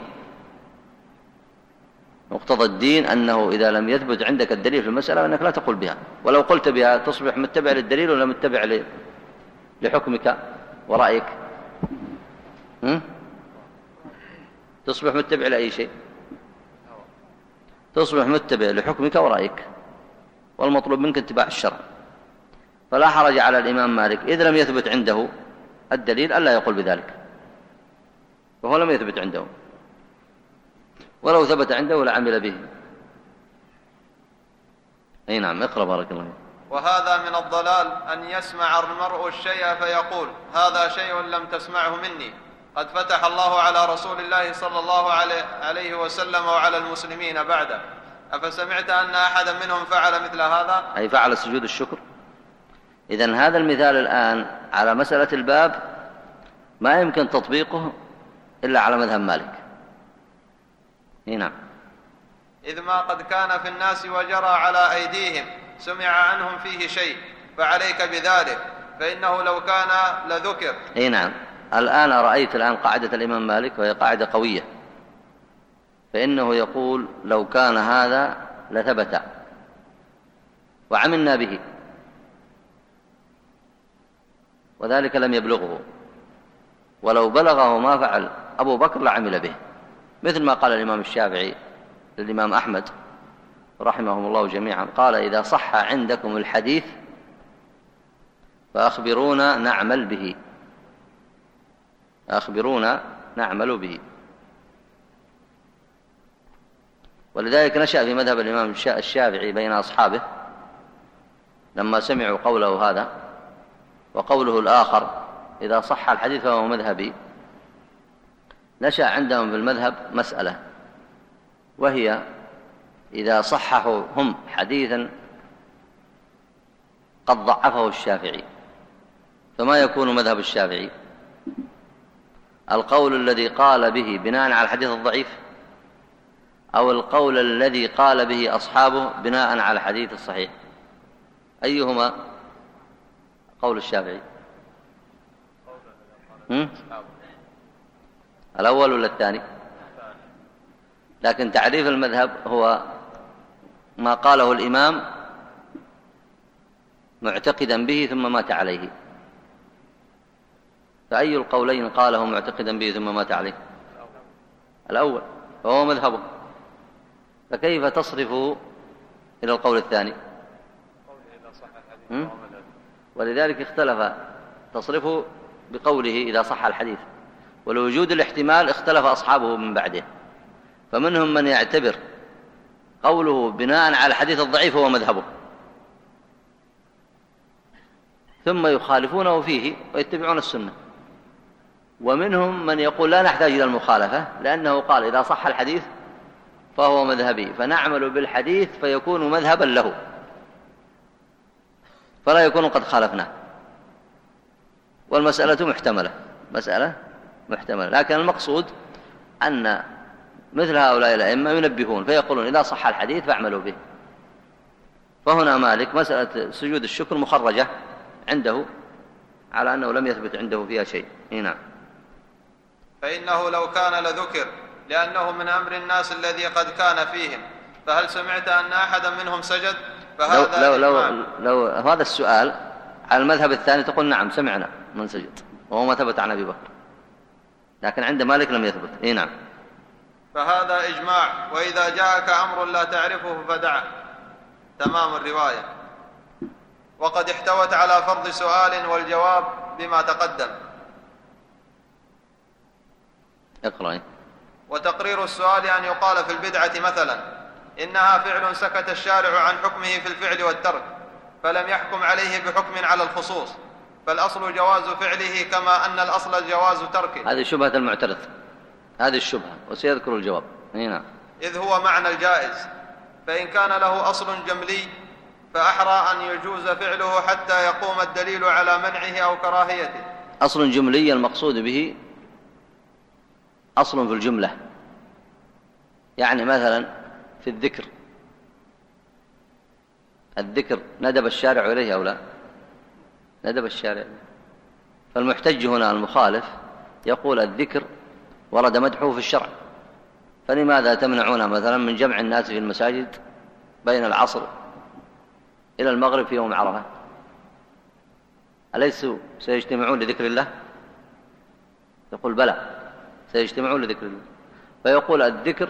مقتضى الدين أنه إذا لم يثبت عندك الدليل في المسألة أنك لا تقول بها. ولو قلت بها تصبح متبع للدليل ولا متبع لحكمك ورأيك. تصبح متبع لأي شيء. تصبح متبع لحكمك ورأيك والمطلوب منك اتباع الشرع. فلا حرج على الإمام مالك إذا لم يثبت عنده الدليل ألا يقول بذلك. وهو لم يثبت عنده. ولو ثبت عنده لعمل به. أي نعم اقرأ بارك الله وهذا من الضلال أن يسمع المرء الشيء فيقول هذا شيء لم تسمعه مني. قد فتح الله على رسول الله صلى الله عليه وسلم وعلى المسلمين بعده. أفسمعت أن أحدا منهم فعل مثل هذا؟ أي فعل سجود الشكر. إذا هذا المثال الآن على مسألة الباب ما يمكن تطبيقه إلا على مذهب مالك. نعم. إذ ما قد كان في الناس وجرى على أيديهم سمع عنهم فيه شيء فعليك بذلك فإنه لو كان لذكر. إي نعم. الآن رأيت الآن قاعدة الإمام مالك وهي قاعدة قوية. فإنه يقول لو كان هذا لثبت. وعملنا به. وذلك لم يبلغه. ولو بلغه ما فعل أبو بكر لعمل به. مثل ما قال الإمام الشافعي للإمام أحمد رحمهم الله جميعا. قال إذا صح عندكم الحديث فأخبرونا نعمل به. أخبرونا نعمل به. ولذلك نشأ في مذهب الإمام الشافعي بين أصحابه لما سمعوا قوله هذا وقوله الآخر إذا صح الحديث فهو مذهبي نشأ عندهم في المذهب مسألة وهي إذا صححوا هم حديثا قد ضعفه الشافعي فما يكون مذهب الشافعي؟ القول الذي قال به بناء على الحديث الضعيف أو القول الذي قال به أصحابه بناء على الحديث الصحيح. أيهما؟ قول الشافعي. الأول ولا الثاني؟ لكن تعريف المذهب هو ما قاله الإمام معتقدا به ثم مات عليه. فأي القولين قاله معتقدا به ثم مات عليه؟ الأول فهو مذهبه. فكيف تصرف إلى القول الثاني؟ ولذلك اختلف تصرفه بقوله إذا صح الحديث. ولوجود الاحتمال اختلف أصحابه من بعده. فمنهم من يعتبر قوله بناء على الحديث الضعيف هو مذهبه. ثم يخالفونه فيه ويتبعون السنة. ومنهم من يقول لا نحتاج إلى المخالفة لأنه قال إذا صح الحديث فهو مذهبي فنعمل بالحديث فيكون مذهبا له. فلا يكون قد خالفناه. والمسألة محتملة مسألة محتملة. لكن المقصود أن مثل هؤلاء الأئمة ينبهون فيقولون إذا صح الحديث فاعملوا به. فهنا مالك مسألة سجود الشكر مخرجة عنده على أنه لم يثبت عنده فيها شيء. نعم. فإنه لو كان لذكر لأنه من أمر الناس الذي قد كان فيهم. فهل سمعت أن أحدا منهم سجد؟ فهذا لو, لو, لو, لو هذا السؤال على المذهب الثاني تقول نعم سمعنا من سجد وهو ما ثبت عن أبي بكر. لكن عند مالك لم يثبت. إي نعم. فهذا إجماع. وإذا جاءك أمر لا تعرفه فدعه تمام الرواية. وقد احتوت على فرض سؤال والجواب بما تقدم. اقرأ وتقرير السؤال أن يقال في البدعة مثلا إنها فعل سكت الشارع عن حكمه في الفعل والترك فلم يحكم عليه بحكم على الخصوص فالأصل جواز فعله كما أن الأصل جواز تركه. هذه شبهة المعترض. هذه الشبهة وسيذكر الجواب. هنا. إذ هو معنى الجائز فإن كان له أصل جملي فأحرى أن يجوز فعله حتى يقوم الدليل على منعه أو كراهيته. أصل جملي المقصود به أصل في الجملة. يعني مثلا في الذكر. الذكر ندب الشارع إليه أو لا؟ ندب الشارع. فالمحتج هنا المخالف يقول الذكر ورد مدحه في الشرع. فلماذا تمنعون مثلا من جمع الناس في المساجد بين العصر إلى المغرب في يوم عرفة؟ أليسوا سيجتمعون لذكر الله؟ يقول بلى. سيجتمعون لذكر الله. فيقول الذكر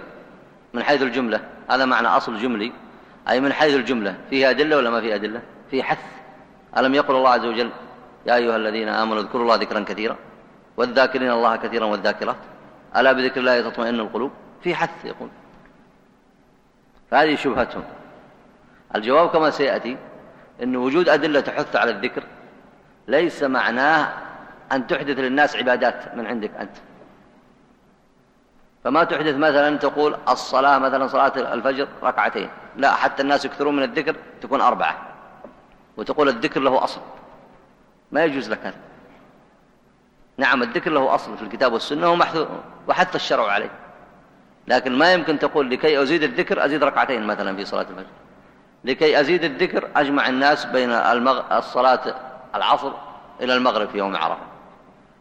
من حيث الجملة هذا معنى أصل جملي أي من حيث الجملة فيه أدلة ولا ما فيه أدلة؟ فيه حث. ألم يقل الله عز وجل يا أيها الذين آمنوا اذكروا الله ذكرا كثيرا والذاكرين الله كثيرا والذاكرات ألا بذكر الله تطمئن القلوب؟ في حث يقول. فهذه شبهتهم. الجواب كما سيأتي أن وجود أدلة تحث على الذكر ليس معناه أن تحدث للناس عبادات من عندك أنت. فما تحدث مثلا تقول الصلاة مثلا صلاة الفجر ركعتين. لا حتى الناس يكثرون من الذكر تكون أربعة. وتقول الذكر له أصل. ما يجوز لك هذا. نعم الذكر له أصل في الكتاب والسنة وحث الشرع عليه. لكن ما يمكن تقول لكي أزيد الذكر أزيد ركعتين مثلا في صلاة الفجر. لكي أزيد الذكر أجمع الناس بين المغ... الصلاة العصر إلى المغرب في يوم عرفة.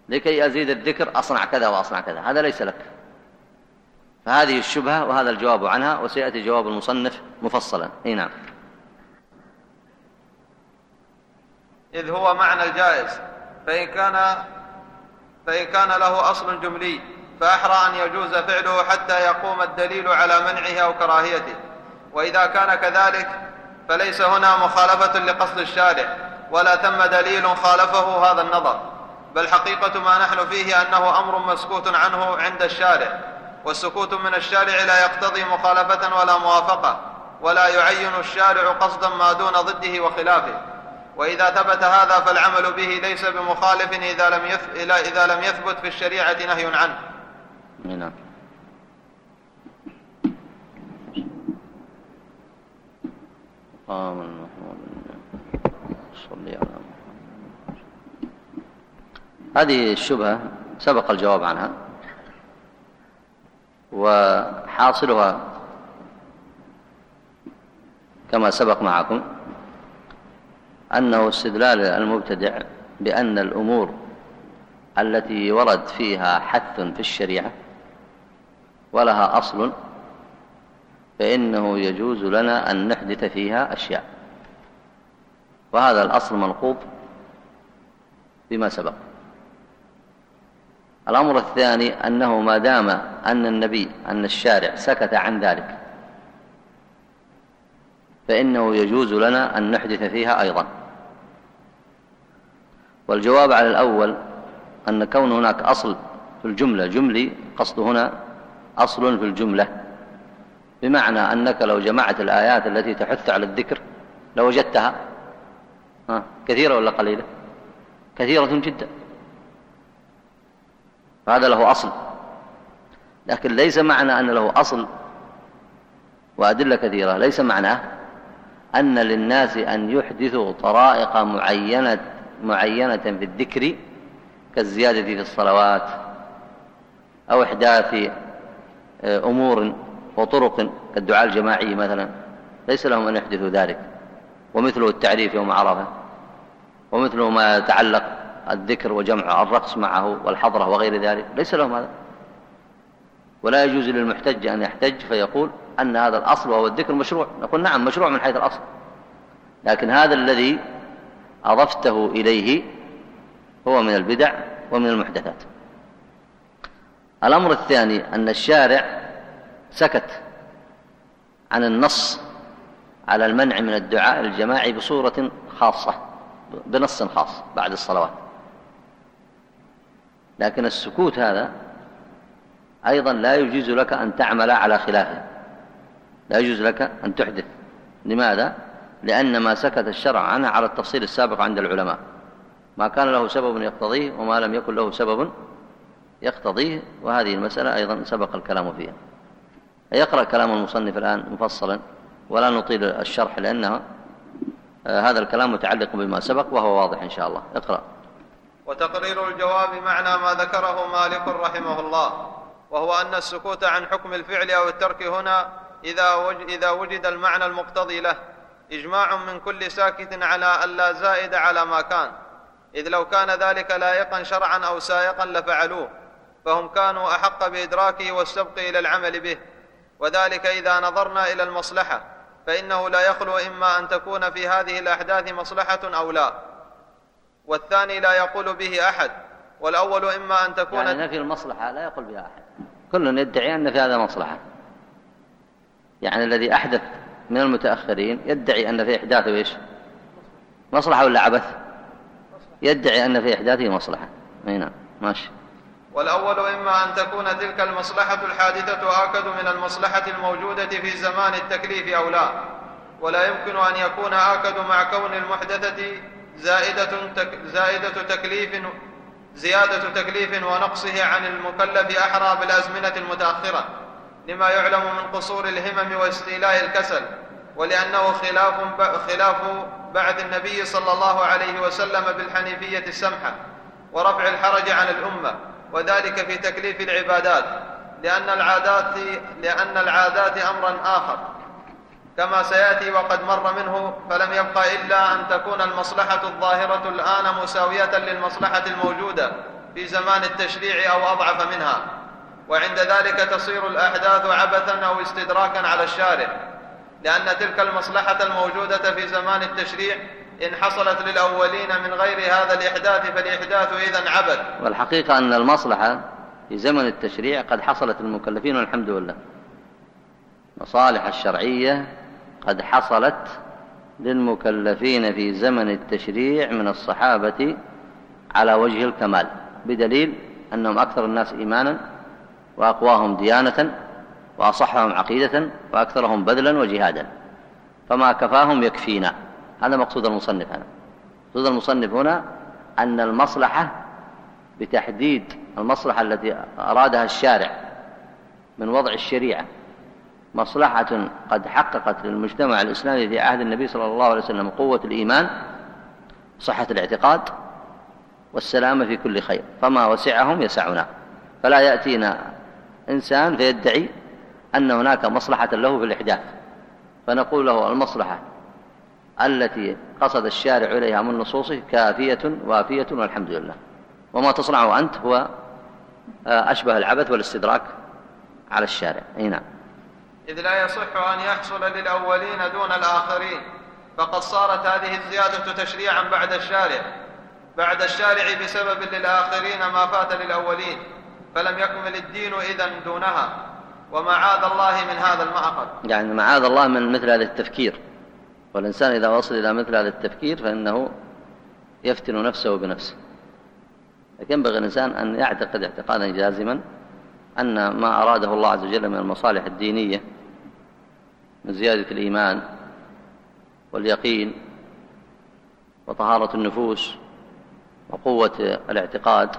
لكي أزيد الذكر أصنع كذا وأصنع كذا. هذا ليس لك. فهذه الشبهة وهذا الجواب عنها وسيأتي جواب المصنف مفصلا. إي نعم. إذ هو معنى الجائز فإن كان فإن كان له أصل جملي فأحرى أن يجوز فعله حتى يقوم الدليل على منعه أو كراهيته. وإذا كان كذلك فليس هنا مخالفة لقصد الشارع ولا تم دليل خالفه هذا النظر. بل حقيقة ما نحن فيه أنه أمر مسكوت عنه عند الشارع. والسكوت من الشارع لا يقتضي مخالفة ولا موافقة ولا يعين الشارع قصدا ما دون ضده وخلافه. وإذا ثبت هذا فالعمل به ليس بمخالف إذا لم إذا لم يثبت في الشريعة نهي عنه. نعم. آمن صلي على هذه الشبهة سبق الجواب عنها. وحاصلها كما سبق معكم أنه استدلال المبتدع بأن الأمور التي ورد فيها حث في الشريعة ولها أصل فإنه يجوز لنا أن نحدث فيها أشياء. وهذا الأصل منقوب بما سبق. الأمر الثاني أنه ما دام أن النبي أن الشارع سكت عن ذلك فإنه يجوز لنا أن نحدث فيها أيضا. والجواب على الأول أن كون هناك أصل في الجملة جملي قصد هنا أصل في الجملة بمعنى أنك لو جمعت الآيات التي تحث على الذكر لوجدتها. كثيرة ولا قليلة؟ كثيرة جدا. فهذا له أصل. لكن ليس معنى أن له أصل. وأدلة كثيرة. ليس معناه أن للناس أن يحدثوا طرائق معينة معينة في الذكر كالزيادة في الصلوات أو إحداث آه، أمور وطرق كالدعاء الجماعي مثلا. ليس لهم أن يحدثوا ذلك. ومثله التعريف يوم عرفة ومثله ما يتعلق الذكر وجمع الرقص معه والحضرة وغير ذلك ليس لهم هذا. ولا يجوز للمحتج أن يحتج فيقول أن هذا الأصل وهو الذكر مشروع. نقول نعم مشروع من حيث الأصل. لكن هذا الذي أضفته إليه هو من البدع ومن المحدثات. الأمر الثاني أن الشارع سكت عن النص على المنع من الدعاء الجماعي بصورة خاصة بنص خاص بعد الصلوات. لكن السكوت هذا أيضا لا يجوز لك أن تعمل على خلافه. لا يجوز لك أن تحدث. لماذا؟ لأن ما سكت الشرع عنه على التفصيل السابق عند العلماء. ما كان له سبب يقتضيه وما لم يكن له سبب يقتضيه وهذه المسألة أيضا سبق الكلام فيها. يقرأ كلام المصنف الآن مفصلا ولا نطيل الشرح لأنه آه، هذا الكلام متعلق بما سبق وهو واضح إن شاء الله. اقرأ. وتقرير الجواب معنى ما ذكره مالك رحمه الله وهو أن السكوت عن حكم الفعل أو الترك هنا إذا, إذا وجد المعنى المقتضي له إجماع من كل ساكت على أن لا زائد على ما كان إذ لو كان ذلك لائقا شرعا أو سائقا لفعلوه فهم كانوا أحق بإدراكه والسبق إلى العمل به وذلك إذا نظرنا إلى المصلحة فإنه لا يخلو إما أن تكون في هذه الأحداث مصلحة أو لا. والثاني لا يقول به أحد والأول إما أن تكون يعني نفي المصلحة لا يقول بها أحد. كل يدعي أن في هذا مصلحة. يعني الذي أحدث من المتأخرين يدعي أن في إحداثه إيش؟ مصلحة ولا عبث؟ يدعي أن في إحداثه مصلحة. أي نعم ماشي. والأول إما أن تكون تلك المصلحة الحادثة آكد من المصلحة الموجودة في زمان التكليف أو لا ولا يمكن أن يكون آكد مع كون المحدثة زائدة, تك زائدة تكليف زيادة تكليف ونقصه عن المكلف أحرى بالأزمنة المتأخرة لما يعلم من قصور الهمم واستيلاء الكسل ولأنه خلاف خلاف بعث النبي صلى الله عليه وسلم بالحنيفية السمحة ورفع الحرج عن الأمة وذلك في تكليف العبادات لأن العادات لأن العادات أمرا آخر. كما سيأتي وقد مر منه فلم يبق إلا أن تكون المصلحة الظاهرة الآن مساوية للمصلحة الموجودة في زمان التشريع أو أضعف منها. وعند ذلك تصير الأحداث عبثا أو استدراكا على الشارع لأن تلك المصلحة الموجودة في زمان التشريع إن حصلت للأولين من غير هذا الإحداث فالإحداث إذا عبث. والحقيقة أن المصلحة في زمن التشريع قد حصلت للمكلفين والحمد لله. مصالح الشرعية قد حصلت للمكلفين في زمن التشريع من الصحابة على وجه الكمال بدليل أنهم أكثر الناس إيمانا وأقواهم ديانة وأصحهم عقيدة وأكثرهم بذلا وجهادا فما كفاهم يكفينا. هذا مقصود المصنف هنا. مقصود المصنف هنا أن المصلحة بتحديد المصلحة التي أرادها الشارع من وضع الشريعة مصلحة قد حققت للمجتمع الإسلامي في عهد النبي صلى الله عليه وسلم قوة الإيمان صحة الاعتقاد والسلامة في كل خير. فما وسعهم يسعنا. فلا يأتينا إنسان فيدعي أن هناك مصلحة له في الإحداث. فنقول له المصلحة التي قصد الشارع إليها من نصوصه كافية وافية والحمد لله. وما تصنعه أنت هو آه، أشبه العبث والاستدراك على الشارع. أي نعم. إذ لا يصح أن يحصل للأولين دون الآخرين. فقد صارت هذه الزيادة تشريعا بعد الشارع. بعد الشارع بسبب للآخرين ما فات للأولين. فلم يكمل الدين إذا دونها. ومعاذ الله من هذا المأخذ يعني معاذ الله من مثل هذا التفكير. والإنسان إذا وصل إلى مثل هذا التفكير فإنه يفتن نفسه بنفسه. ينبغي الإنسان أن يعتقد اعتقادا جازما أن ما أراده الله عز وجل من المصالح الدينية من زيادة الإيمان واليقين وطهارة النفوس وقوة الاعتقاد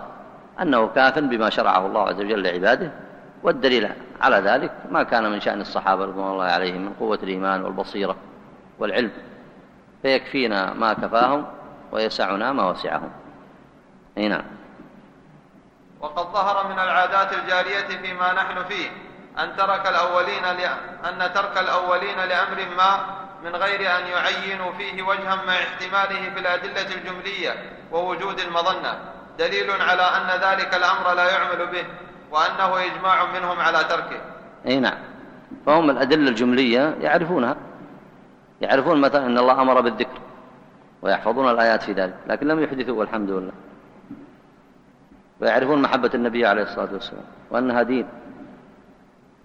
أنه كاف بما شرعه الله عز وجل لعباده والدليل على ذلك ما كان من شأن الصحابة رضوان الله عليهم من قوة الإيمان والبصيرة والعلم فيكفينا ما كفاهم ويسعنا ما وسعهم. أي نعم. وقد ظهر من العادات الجارية فيما نحن فيه أن ترك الأولين أن ترك الأولين لأمر ما من غير أن يعينوا فيه وجها مع احتماله في الأدلة الجملية ووجود المظنة. دليل على أن ذلك الأمر لا يعمل به وأنه إجماع منهم على تركه. أي نعم. فهم الأدلة الجملية يعرفونها. يعرفون مثلا أن الله أمر بالذكر ويحفظون الآيات في ذلك لكن لم يحدثوا والحمد لله. ويعرفون محبة النبي عليه الصلاة والسلام وأنها دين.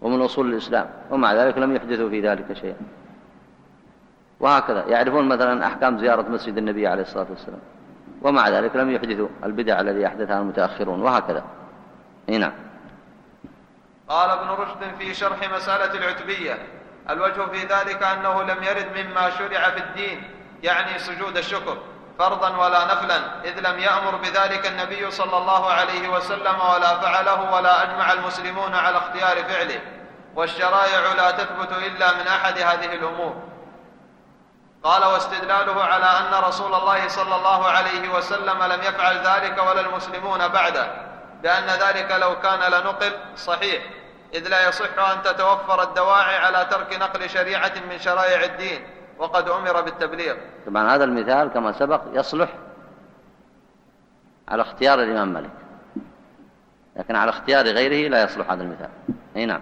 ومن أصول الإسلام ومع ذلك لم يحدثوا في ذلك شيئا. وهكذا يعرفون مثلا أحكام زيارة مسجد النبي عليه الصلاة والسلام. ومع ذلك لم يحدثوا البدع الذي أحدثها المتأخرون وهكذا. نعم. قال ابن رشد في شرح مسألة العتبية الوجه في ذلك أنه لم يرد مما شرع في الدين يعني سجود الشكر فرضا ولا نفلا إذ لم يأمر بذلك النبي صلى الله عليه وسلم ولا فعله ولا أجمع المسلمون على اختيار فعله. والشرائع لا تثبت إلا من أحد هذه الأمور. قال واستدلاله على أن رسول الله صلى الله عليه وسلم لم يفعل ذلك ولا المسلمون بعده بأن ذلك لو كان لنقل صحيح إذ لا يصح أن تتوفر الدواعي على ترك نقل شريعة من شرائع الدين وقد أمر بالتبليغ. طبعا هذا المثال كما سبق يصلح على اختيار الإمام مالك لكن على اختيار غيره لا يصلح هذا المثال. أي نعم.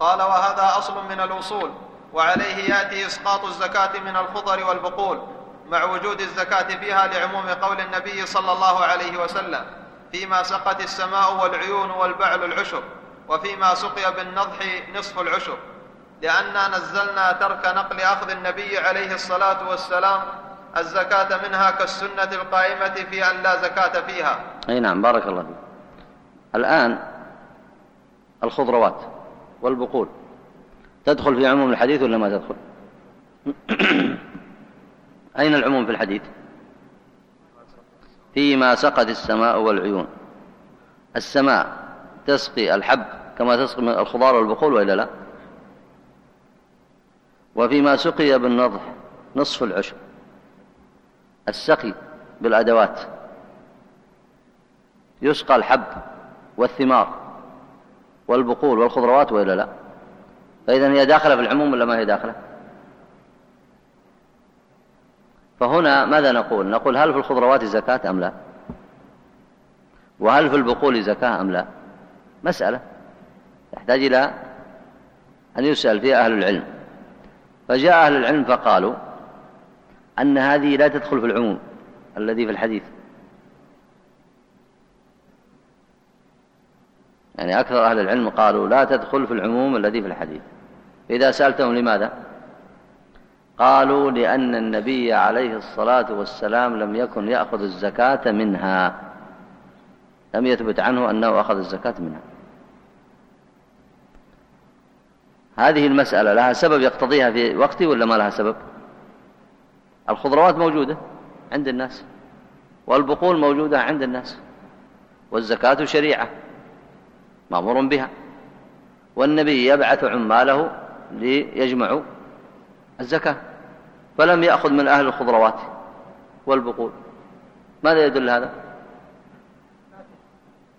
قال وهذا أصل من الوصول وعليه يأتي إسقاط الزكاة من الخضر والبقول مع وجود الزكاة فيها لعموم قول النبي صلى الله عليه وسلم فيما سقت السماء والعيون والبعل العشر وفيما سقي بالنضح نصف العشر لأننا نزلنا ترك نقل أخذ النبي عليه الصلاة والسلام الزكاة منها كالسنة القائمة في أن لا زكاة فيها. أي نعم بارك الله فيك. الآن الخضروات. والبقول تدخل في عموم الحديث ولا ما تدخل؟ أين العموم في الحديث؟ فيما سقت السماء والعيون. السماء تسقي الحب كما تسقي الخضار والبقول وإلا لا؟ وفيما سقي بالنضح نصف العشر السقي بالأدوات. يسقى الحب والثمار. والبقول والخضروات وإلا لا؟ فإذا هي داخلة في العموم ولا ما هي داخلة؟ فهنا ماذا نقول؟ نقول هل في الخضروات زكاة أم لا؟ وهل في البقول زكاة أم لا؟ مسألة. تحتاج إلى أن يسأل فيها أهل العلم. فجاء أهل العلم فقالوا أن هذه لا تدخل في العموم الذي في الحديث. يعني أكثر أهل العلم قالوا لا تدخل في العموم الذي في الحديث. إذا سألتهم لماذا؟ قالوا لأن النبي عليه الصلاة والسلام لم يكن يأخذ الزكاة منها. لم يثبت عنه أنه أخذ الزكاة منها. هذه المسألة لها سبب يقتضيها في وقتي ولا ما لها سبب؟ الخضروات موجودة عند الناس والبقول موجودة عند الناس والزكاة شريعة. مأمور بها. والنبي يبعث عماله ليجمعوا الزكاة. فلم يأخذ من أهل الخضروات والبقول. ماذا يدل هذا؟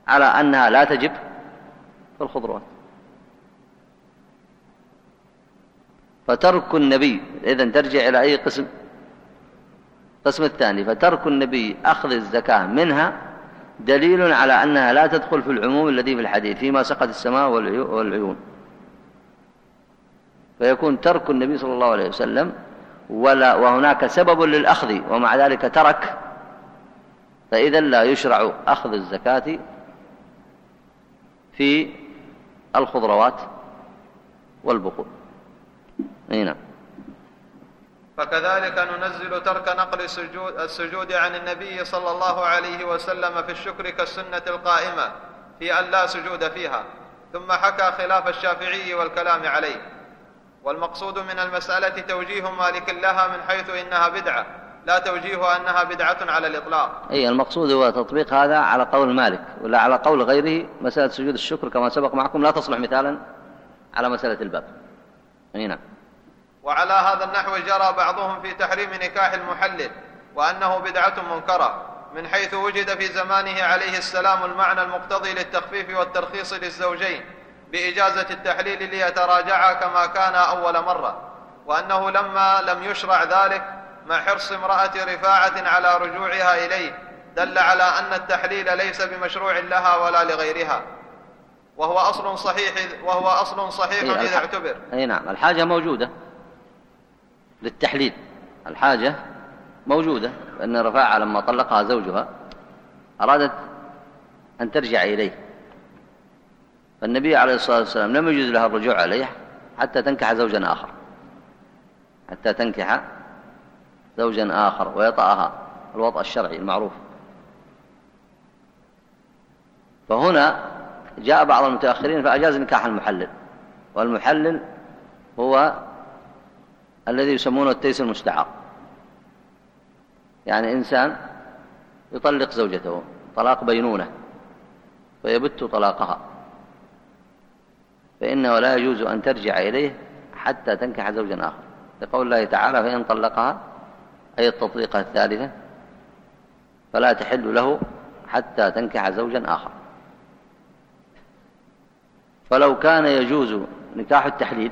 على أنها لا تجب في الخضروات. فترك النبي إذن ترجع إلى أي قسم؟ القسم الثاني. فترك النبي أخذ الزكاة منها دليل على أنها لا تدخل في العموم الذي في الحديث فيما سقط السماء والعيون. فيكون ترك النبي صلى الله عليه وسلم ولا وهناك سبب للأخذ ومع ذلك ترك. فإذا لا يشرع أخذ الزكاة في الخضروات والبقول. نعم. فكذلك ننزل ترك نقل السجود, السجود عن النبي صلى الله عليه وسلم في الشكر كالسنة القائمة في أن لا سجود فيها. ثم حكى خلاف الشافعي والكلام عليه. والمقصود من المسألة توجيه مالك لها من حيث إنها بدعة لا توجيه أنها بدعة على الإطلاق. أي المقصود هو تطبيق هذا على قول مالك ولا على قول غيره مسألة سجود الشكر كما سبق معكم لا تصلح مثالا على مسألة الباب. أي نعم. وعلى هذا النحو جرى بعضهم في تحريم نكاح المحلل وأنه بدعة منكرة من حيث وجد في زمانه عليه السلام المعنى المقتضي للتخفيف والترخيص للزوجين بإجازة التحليل ليتراجعا كما كان أول مرة وأنه لما لم يشرع ذلك مع حرص امرأة رفاعة على رجوعها إليه دل على أن التحليل ليس بمشروع لها ولا لغيرها. وهو أصل صحيح وهو أصل صحيح إذا اعتبر. أي نعم الحاجة موجودة. للتحليل. الحاجة موجودة لأن رفاعة لما طلقها زوجها أرادت أن ترجع إليه. فالنبي عليه الصلاة والسلام لم يجوز لها الرجوع عليه حتى تنكح زوجا آخر. حتى تنكح زوجا آخر ويطأها الوطأ الشرعي المعروف. فهنا جاء بعض المتأخرين فأجاز نكاح المحلل والمحلل هو الذي يسمونه التيس المستعار. يعني إنسان يطلق زوجته طلاق بينونة فيبت طلاقها. فإنه لا يجوز أن ترجع إليه حتى تنكح زوجا آخر. لقول الله تعالى فإن طلقها أي التطليقة الثالثة فلا تحل له حتى تنكح زوجا آخر. فلو كان يجوز نكاح التحليل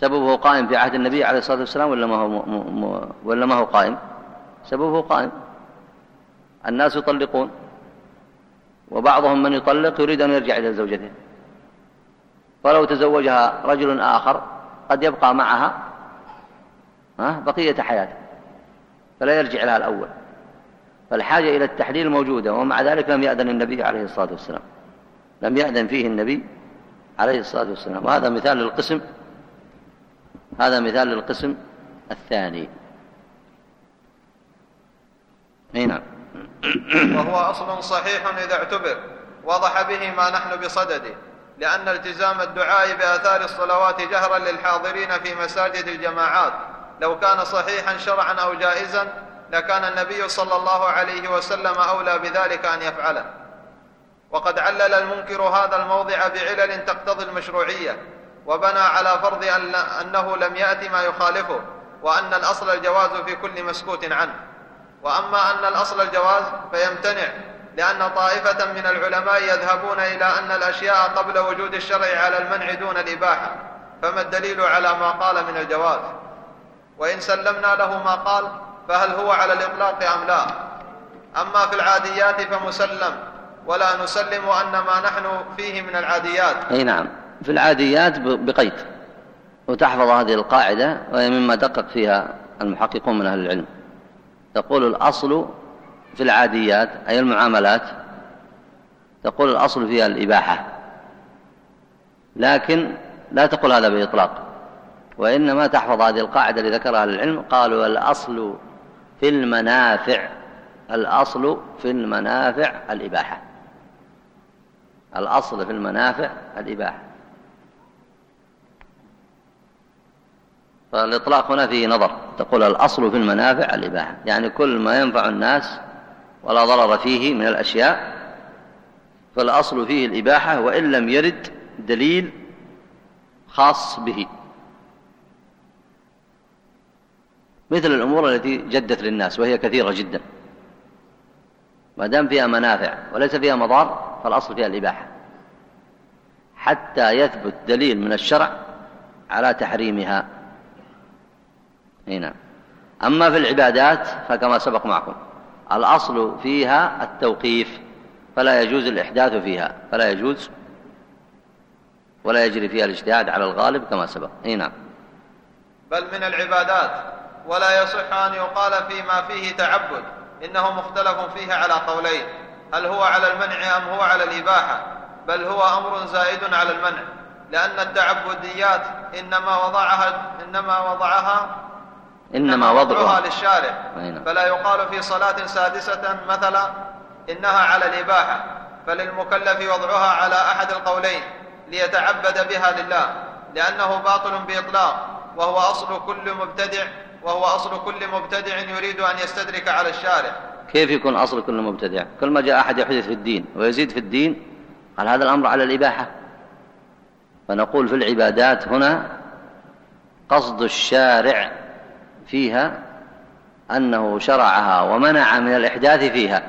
سببه قائم في عهد النبي عليه الصلاة والسلام ولا ما هو, م... م... ولا ما هو قائم؟ سببه قائم. الناس يطلقون. وبعضهم من يطلق يريد أن يرجع إلى زوجته. ولو تزوجها رجل آخر قد يبقى معها بقية حياته. فلا يرجع لها الأول. فالحاجة إلى التحليل موجودة ومع ذلك لم يأذن النبي عليه الصلاة والسلام. لم يأذن فيه النبي عليه الصلاة والسلام. وهذا مثال للقسم هذا مثال للقسم الثاني. نعم. وهو أصل صحيح إذا اعتبر. وضح به ما نحن بصدده. لأن التزام الدعاء بآثار الصلوات جهرا للحاضرين في مساجد الجماعات. لو كان صحيحا شرعا أو جائزا لكان النبي صلى الله عليه وسلم أولى بذلك أن يفعله. وقد علل المنكر هذا الموضع بعلل تقتضي المشروعية. وبنى على فرض أن أنه لم يأت ما يخالفه وأن الأصل الجواز في كل مسكوت عنه. وأما أن الأصل الجواز فيمتنع لأن طائفة من العلماء يذهبون إلى أن الأشياء قبل وجود الشرع على المنع دون الإباحة فما الدليل على ما قال من الجواز؟ وإن سلمنا له ما قال فهل هو على الإطلاق أم لا؟ أما في العاديات فمسلم ولا نسلم أن ما نحن فيه من العاديات. أي نعم. في العاديات بقيد. وتحفظ هذه القاعدة وهي مما دقق فيها المحققون من أهل العلم. تقول الأصل في العاديات أي المعاملات تقول الأصل فيها الإباحة. لكن لا تقول هذا بإطلاق. وإنما تحفظ هذه القاعدة اللي ذكرها العلم. قالوا الأصل في المنافع. الأصل في المنافع الإباحة. الأصل في المنافع الإباحة. فالإطلاق هنا فيه نظر. تقول الأصل في المنافع الإباحة. يعني كل ما ينفع الناس ولا ضرر فيه من الأشياء فالأصل فيه الإباحة وإن لم يرد دليل خاص به. مثل الأمور التي جدت للناس وهي كثيرة جدا. ما دام فيها منافع وليس فيها مضار فالأصل فيها الإباحة. حتى يثبت دليل من الشرع على تحريمها. هنا أما في العبادات فكما سبق معكم الأصل فيها التوقيف فلا يجوز الإحداث فيها فلا يجوز ولا يجري فيها الاجتهاد على الغالب كما سبق. إي نعم. بل من العبادات ولا يصح أن يقال فيما فيه تعبد إنه مختلف فيه على قولين هل هو على المنع أم هو على الإباحة؟ بل هو أمر زائد على المنع لأن التعبديات إنما وضعها إنما وضعها إنما وضعها للشارع. فلا يقال في صلاة سادسة مثلا إنها على الإباحة فللمكلف وضعها على أحد القولين ليتعبد بها لله لأنه باطل بإطلاق وهو أصل كل مبتدع وهو أصل كل مبتدع يريد أن يستدرك على الشارع. كيف يكون أصل كل مبتدع؟ كل ما جاء أحد يحدث في الدين ويزيد في الدين قال هذا الأمر على الإباحة. فنقول في العبادات هنا قصد الشارع فيها أنه شرعها ومنع من الإحداث فيها.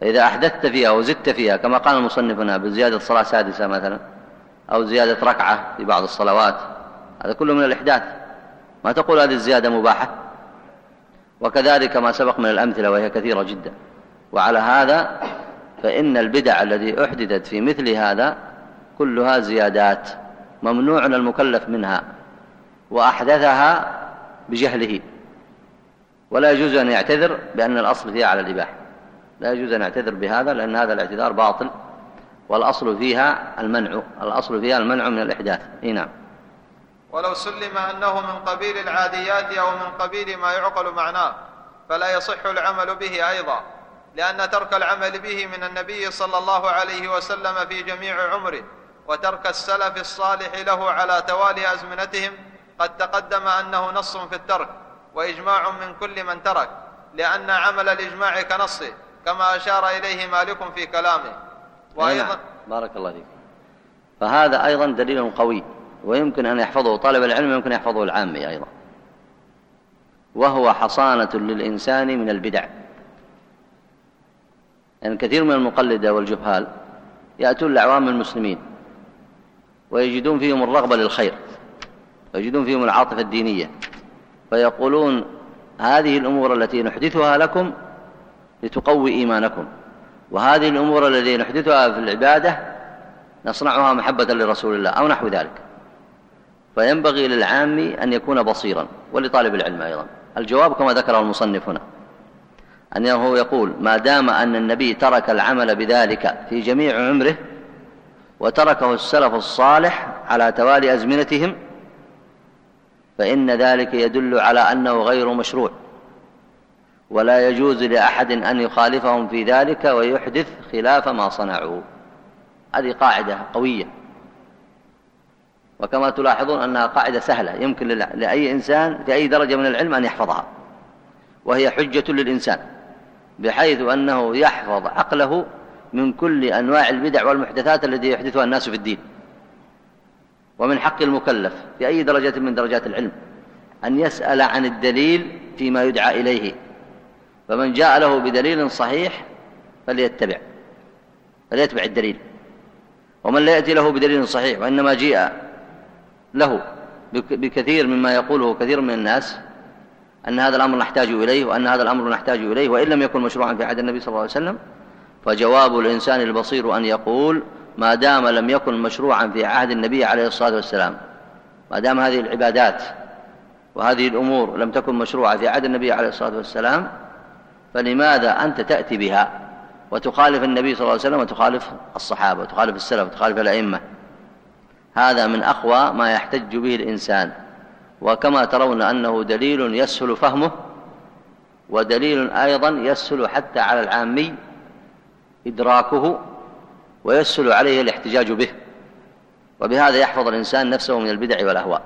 فإذا أحدثت فيها وزدت فيها كما قال المصنف هنا بزيادة صلاة سادسة مثلا أو زيادة ركعة في بعض الصلوات هذا كله من الإحداث. ما تقول هذه الزيادة مباحة؟ وكذلك ما سبق من الأمثلة وهي كثيرة جدا. وعلى هذا فإن البدع التي أحدثت في مثل هذا كلها زيادات ممنوع المكلف منها وأحدثها بجهله. ولا يجوز أن يعتذر بأن الأصل فيها على الإباحة. لا يجوز أن يعتذر بهذا لأن هذا الاعتذار باطل والأصل فيها المنع. الأصل فيها المنع من الإحداث. إيه نعم. ولو سلم أنه من قبيل العاديات أو من قبيل ما يعقل معناه فلا يصح العمل به أيضا لأن ترك العمل به من النبي صلى الله عليه وسلم في جميع عمره وترك السلف الصالح له على توالي أزمنتهم قد تقدم أنه نص في الترك وإجماع من كل من ترك لأن عمل الإجماع كنصه كما أشار إليه مالك في كلامه. وأيضا نعم. بارك الله فيك. فهذا أيضا دليل قوي ويمكن أن يحفظه طالب العلم ويمكن يحفظه العامي أيضا. وهو حصانة للإنسان من البدع. يعني كثير من المقلدة والجهال يأتون لعوام المسلمين ويجدون فيهم الرغبة للخير. ويجدون فيهم العاطفة الدينية. فيقولون هذه الأمور التي نحدثها لكم لتقوي إيمانكم. وهذه الأمور التي نحدثها في العبادة نصنعها محبة لرسول الله أو نحو ذلك. فينبغي للعام أن يكون بصيرا ولطالب العلم أيضا. الجواب كما ذكره المصنف هنا. أنه يقول ما دام أن النبي ترك العمل بذلك في جميع عمره وتركه السلف الصالح على توالي أزمنتهم فإن ذلك يدل على أنه غير مشروع. ولا يجوز لأحد أن يخالفهم في ذلك ويحدث خلاف ما صنعوا. هذه قاعدة قوية. وكما تلاحظون أنها قاعدة سهلة. يمكن لأي إنسان في أي درجة من العلم أن يحفظها. وهي حجة للإنسان. بحيث أنه يحفظ عقله من كل أنواع البدع والمحدثات التي يحدثها الناس في الدين. ومن حق المكلف في أي درجة من درجات العلم أن يسأل عن الدليل فيما يدعى إليه فمن جاء له بدليل صحيح فليتبع فليتبع الدليل. ومن لا يأتي له بدليل صحيح وإنما جيء له بكثير مما يقوله كثير من الناس أن هذا الأمر نحتاج إليه وأن هذا الأمر نحتاج إليه وإن لم يكن مشروعا في عهد النبي صلى الله عليه وسلم فجواب الإنسان البصير أن يقول ما دام لم يكن مشروعا في عهد النبي عليه الصلاة والسلام ما دام هذه العبادات وهذه الأمور لم تكن مشروعة في عهد النبي عليه الصلاة والسلام فلماذا أنت تأتي بها؟ وتخالف النبي صلى الله عليه وسلم وتخالف الصحابة وتخالف السلف وتخالف الأئمة. هذا من أقوى ما يحتج به الإنسان. وكما ترون أنه دليل يسهل فهمه ودليل أيضا يسهل حتى على العامي إدراكه ويسهل عليه الاحتجاج به. وبهذا يحفظ الإنسان نفسه من البدع والأهواء.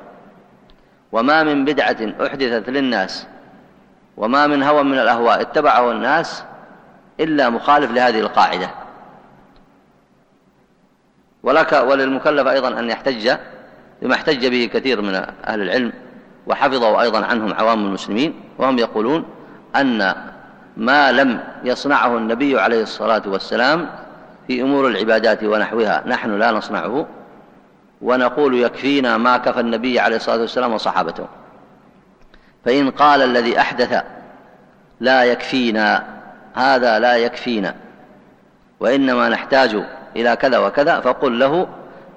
وما من بدعة أحدثت للناس وما من هوى من الأهواء اتبعه الناس إلا مخالف لهذه القاعدة. ولك وللمكلف أيضا أن يحتج بما احتج به كثير من أهل العلم وحفظوا أيضا عنهم عوام المسلمين وهم يقولون أن ما لم يصنعه النبي عليه الصلاة والسلام في أمور العبادات ونحوها. نحن لا نصنعه. ونقول يكفينا ما كفى النبي عليه الصلاة والسلام وصحابته. فإن قال الذي أحدث لا يكفينا هذا لا يكفينا. وإنما نحتاج إلى كذا وكذا فقل له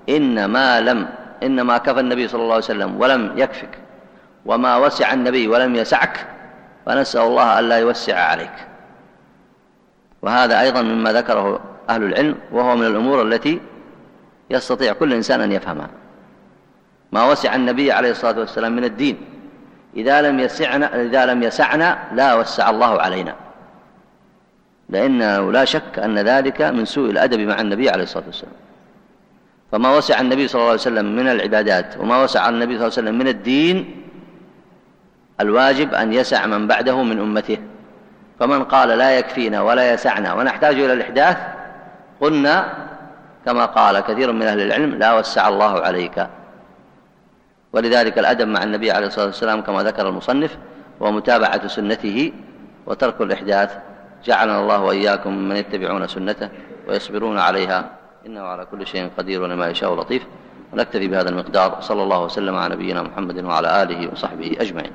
إن ما لم إن ما كفى النبي صلى الله عليه وسلم ولم يكفك. وما وسع النبي ولم يسعك فنسأل الله ألا يوسع عليك. وهذا أيضا مما ذكره أهل العلم وهو من الأمور التي يستطيع كل إنسان أن يفهمها. ما وسع النبي عليه الصلاة والسلام من الدين. إذا لم يسعنا, إذا لم يسعنا لا وسع الله علينا. لأنه لا شك أن ذلك من سوء الأدب مع النبي عليه الصلاة والسلام. فما وسع النبي صلى الله عليه وسلم من العبادات وما وسع النبي صلى الله عليه وسلم من الدين الواجب أن يسع من بعده من أمته. فمن قال لا يكفينا ولا يسعنا ونحتاج إلى الإحداث قلنا كما قال كثير من أهل العلم لا وسع الله عليك. ولذلك الأدب مع النبي عليه الصلاة والسلام كما ذكر المصنف ومتابعة سنته وترك الإحداث. جعلنا الله وإياكم من يتبعون سنته ويصبرون عليها. إنه على كل شيء قدير ولما يشاء لطيف. ونكتفي بهذا المقدار. صلى الله وسلم على نبينا محمد وعلى آله وصحبه أجمعين.